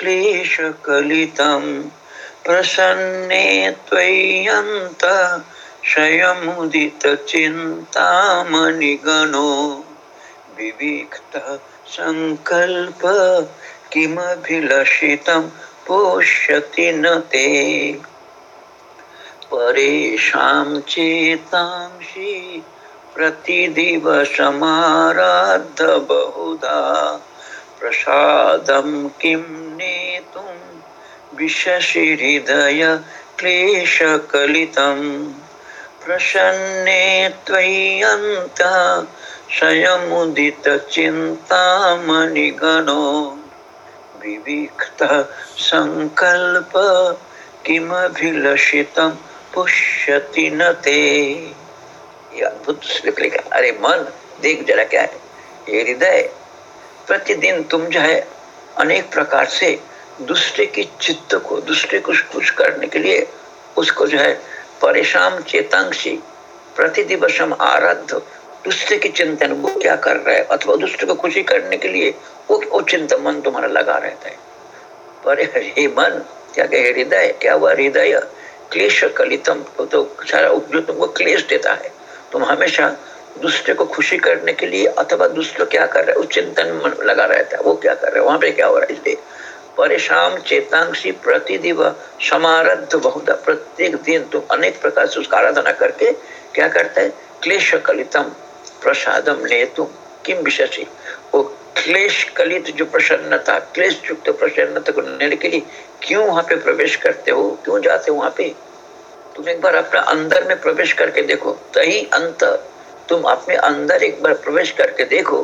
क्लेशकलितं प्रसन्ने त्वय्यन्त शयमुदितचिन्तामणिगणो विविक्तः सङ्कल्प किमभिलषितं पोष्यति न ते। परेषां चेतांसि प्रतिदिवसमाराद्ध बहुधा। प्रसादं किं नेतुं विशशिहृदय क्लेशकलितं। प्रसन्ने त्वय्यन्त स्वयमुदितचिन्तामणिगणो। विविक्त संकल्प किमभिलषितम पुष्यति न ते। अद्भुत श्लोक लिखा अरे मन, देख जरा क्या है। ये हृदय, प्रतिदिन तुम जो है, अनेक प्रकार से दूसरे की चित्त को, दूसरे को खुश करने के लिए उसको जो है, परेशान, चेतांशी प्रतिदिवसम आराध्य दूसरे की चिंतन वो क्या कर रहा है? अथवा दूसरे को खुशी करने के लिए वो वो चिंतन मन तुम्हारा लगा रहता है। पर हे मन, क्या कहे? हृदय, क्या हुआ हृदय? क्लेश कलितम तो सारा जो तुमको क्लेश देता है। तुम हमेशा दूसरे को खुशी करने के लिए अथवा दूसरे क्या कर रहे उस चिंतन मन लगा रहता है। वो क्या कर रहे हैं? वहाँ पे क्या हो रहा है? इसलिए परेशान चेतांशी प्रतिदिव समारब्ध बहुत प्रत्येक दिन तुम अनेक प्रकार से उसका आराधना करके क्या करता है? क्लेश कलितम प्रसादम ले तुम किम विशेषी वो क्लेश कलित जो प्रसन्नता क्लेश युक्त प्रसन्नता को लेने के लिए क्यों वहाँ पे प्रवेश करते हो? क्यों जाते हो वहाँ पे? तुम एक बार अपना अंदर में प्रवेश करके देखो। तही अंत, तुम अपने अंदर एक बार प्रवेश करके देखो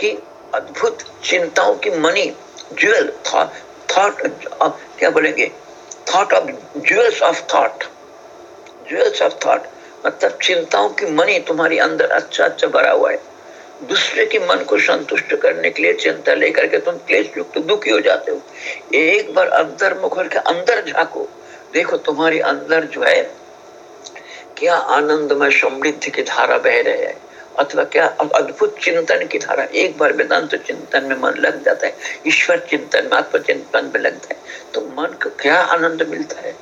कि अद्भुत चिंताओं की मनी ज्वेल थॉट क्या बोलेंगे? Thought of jewels of thought jewels of thought मतलब चिंताओं की मनी तुम्हारी अंदर अच्छा अच्छा भरा हुआ है। दूसरे के मन को संतुष्ट करने के लिए चिंता लेकर के तुम क्लेश युक्त दुखी हो जाते हो। एक बार अंतर्मुख के अंदर झाको। देखो तुम्हारी अंदर जो है, क्या आनंदमय समृद्धि की धारा बह रहे है, अथवा क्या अद्भुत चिंतन की धारा। एक बार वेदांत तो चिंतन में मन लग जाता है, ईश्वर चिंतन में आत्म चिंतन में लगता है। तो मन को क्या आनंद मिलता है?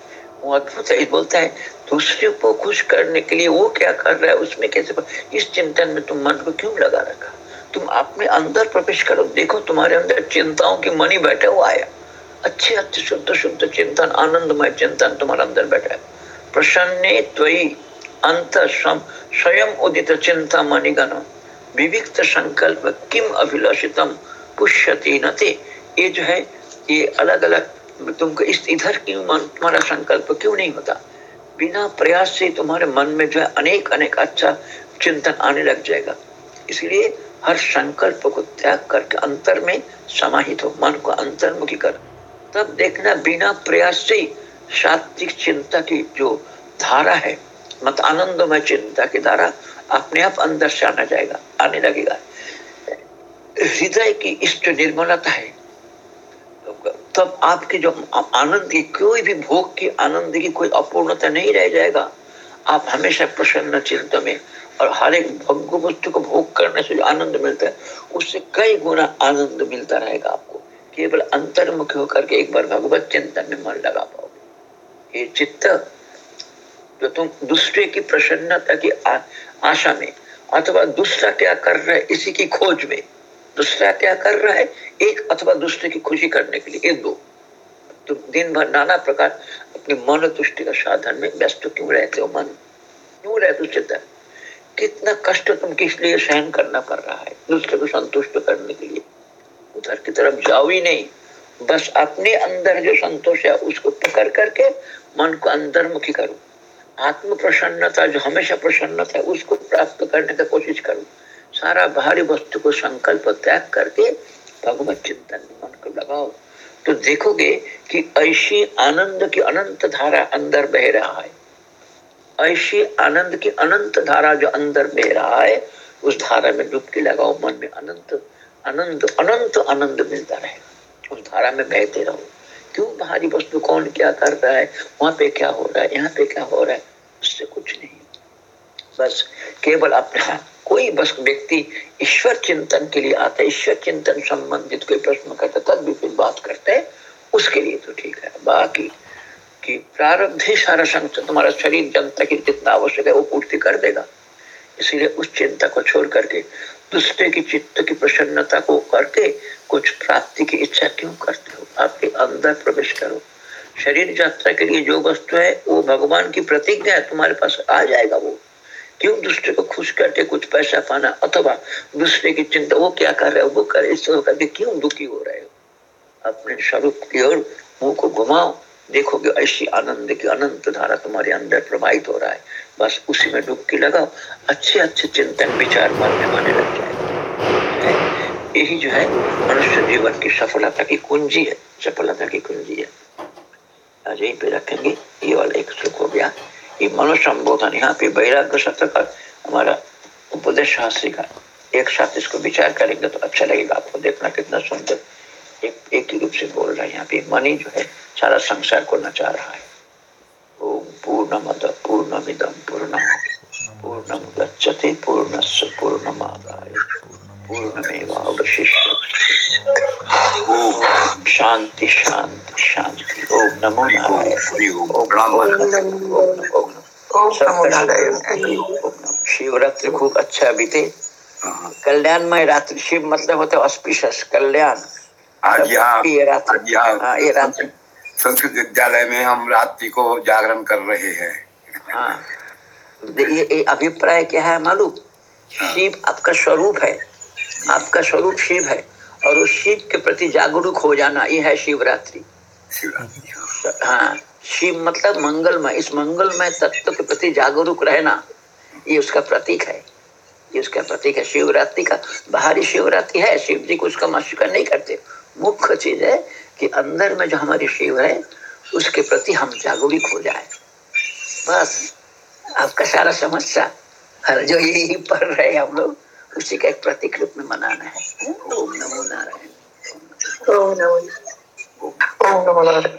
वो अद्भुत है, बोलता है दूसरे को खुश करने के लिए वो क्या कर रहा है, उसमें कैसे इस चिंतन में तुम मन को क्यों लगा रखा? तुम अपने अंदर प्रवेश करो, देखो तुम्हारे अंदर चिंताओं की मनी बैठे हुआ आया अच्छे अच्छे, शुद्ध शुद्ध चिंतन, आनंदमय चिंतन तुम्हारे अंदर बैठा है। प्रसन्ने त्वयी अंत स्वयं उदित चिंता मणिगण विविक्त संकल्प किम अभिलाषितम? पुष्यति नते ये जो है, ये अलग अलग तुमको इस, इधर क्यों तुम्हारा संकल्प क्यों नहीं होता? बिना प्रयास से तुम्हारे मन में जो है अनेक अनेक अच्छा चिंतन आने लग जाएगा। इसलिए हर संकल्प को त्याग करके अंतर में समाहित हो, मन को अंतर्मुखी कर। तब देखना बिना प्रयास से सात्विक चिंता की जो धारा है, मत आनंदमय चिंता की धारा अपने आप अंदर से आना जाएगा, आने लगेगा। हृदय की इष्ट निर्मलता है। तब आपके जो आनंद की कोई भी भोग की आनंद की कोई अपूर्णता नहीं रह जाएगा। आप हमेशा प्रसन्न चिंता में और हर एक भोग वस्तु को भोग करने से जो आनंद मिलता है उससे कई गुना आनंद मिलता रहेगा आपको। केवल अंतर्मुखी होकर के एक बार भगवत चिंतन में मन लगा पाओगे। ये चित्त जो तुम दूसरे की प्रसन्नता की आ, आशा में अथवा दूसरा क्या कर रहा है इसी की खोज में। दूसरा क्या कर रहा है एक अथवा दूसरे की खुशी करने के लिए, एक दो। तो दिन भर नाना प्रकार अपने मन तुष्टि का साधन में व्यस्त क्यों रहते हो मन? क्यों रहते हो चिंता? कितना कष्ट तुम किस लिए सहन करना पड़ रहा है? दूसरे को संतुष्ट करने के लिए। उधर की तरफ़ जाओ ही नहीं। बस अपने अंदर जो संतोष है, उसको पकड़ करके मन को अंतर्मुखी करो। आत्म प्रसन्नता जो हमेशा प्रसन्नता है, उसको प्राप्त करने की कोशिश करो। सारा बाहरी वस्तु को संकल्प त्याग करके भगवत चिंतन में मन को लगाओ। तो देखोगे कि ऐसी आनंद की अनंत धारा अंदर बह रहा है। ऐसी आनंद की अनंत धारा जो अंदर बह रहा है, उस धारा में डुबकी लगाओ, मन में अनंत अनंत अनंत आनंद मिलता रहेगा उस धारा में बहते रहो। क्यों? बाहरी वस्तु कौन क्या कर रहा है? वहाँ पे क्या हो रहा है? यहाँ पे क्या हो रहा है? उससे कुछ नहीं। बस केवल अपना कोई बस व्यक्ति ईश्वर चिंतन के लिए आता है, ईश्वर चिंतन संबंधित कोई प्रश्न करता तब भी फिर बात करते हैं, उसके लिए तो ठीक है। बाकी कि प्रारब्ध ही सारा संग तुम्हारा शरीर जनता की जितना आवश्यक है, वो पूर्ति कर देगा। इसीलिए उस चिंता को छोड़ करके दूसरे की चित्त की प्रसन्नता को करके, कुछ प्राप्ति की इच्छा क्यों करते हो? आपके अंदर प्रवेश करो। शरीर यात्रा के लिए जो वस्तु है, वो भगवान की प्रतिज्ञा है, तुम्हारे पास आ जाएगा वो। क्यों दूसरे को खुश करके कुछ पैसा पाना? अथवा दूसरे की चिंता, वो क्या कर रहे हो? वो करे इस करके क्यों दुखी हो रहे हो? अपने स्वरूप की ओर मुँह को घुमाओ। देखोगे ऐसी आनंद, की अनंत धारा तुम्हारे अंदर प्रवाहित हो रहा है। बस उसी में डुबकी लगाओ। अच्छे अच्छे चिंतन, विचार मन में माने लग जाए। यही जो है मनुष्य जीवन की सफलता की कुंजी है। सफलता की कुंजी है। आज यहीं पे रखेंगे। ये वाला एक सुख हो गया। ये संबोधन, यहाँ पे वैराग्य शतक हमारा उपदेश शास्त्री का एक साथ इसको विचार करेंगे तो अच्छा लगेगा। आपको देखना कितना सुंदर एक एक ही रूप से बोल रहा है। यहाँ पे मनी जो है, सारा संसार को नचा रहा है। ओम पूर्णमद पूर्णमिदम पूर्ण। पूर्णम गच्छते पूर्णस्य पूर्णमादाय। पूर्णमेवावशिष्य शांति शांति शांति ओम नमो नारायण शिवरात्रि खूब अच्छा बीते कल्याणमय रात्रि शिव मतलब होता है ऑस्पिशियस कल्याण ये रात्रि ये रात्रि संस्कृत विद्यालय में हम रात्रि को जागरण कर रहे हैं हाँ ये, ये अभिप्राय क्या है मालूम शिव आपका स्वरूप है आपका स्वरूप शिव है और उस शिव के प्रति जागरूक हो जाना ये है शिवरात्रि। हाँ। शिव मतलब मंगलमय। इस मंगलमय तत्व के प्रति जागरूक रहना ये उसका प्रतीक है। ये उसका प्रतीक है शिवरात्रि का। बाहरी शिवरात्रि है शिव जी को उसका मस्कर नहीं करते। मुख्य चीज़ है कि अंदर में जो हमारी शिव है उसके प्रति हम जागरूक हो जाए। बस आपका सारा समस्या हर जो यही पढ़ रहे हम लोग। उसी का एक प्रतीक रूप में मनाना है। ओम नमो नारायण। ओम नमो ओम नमो नारायण।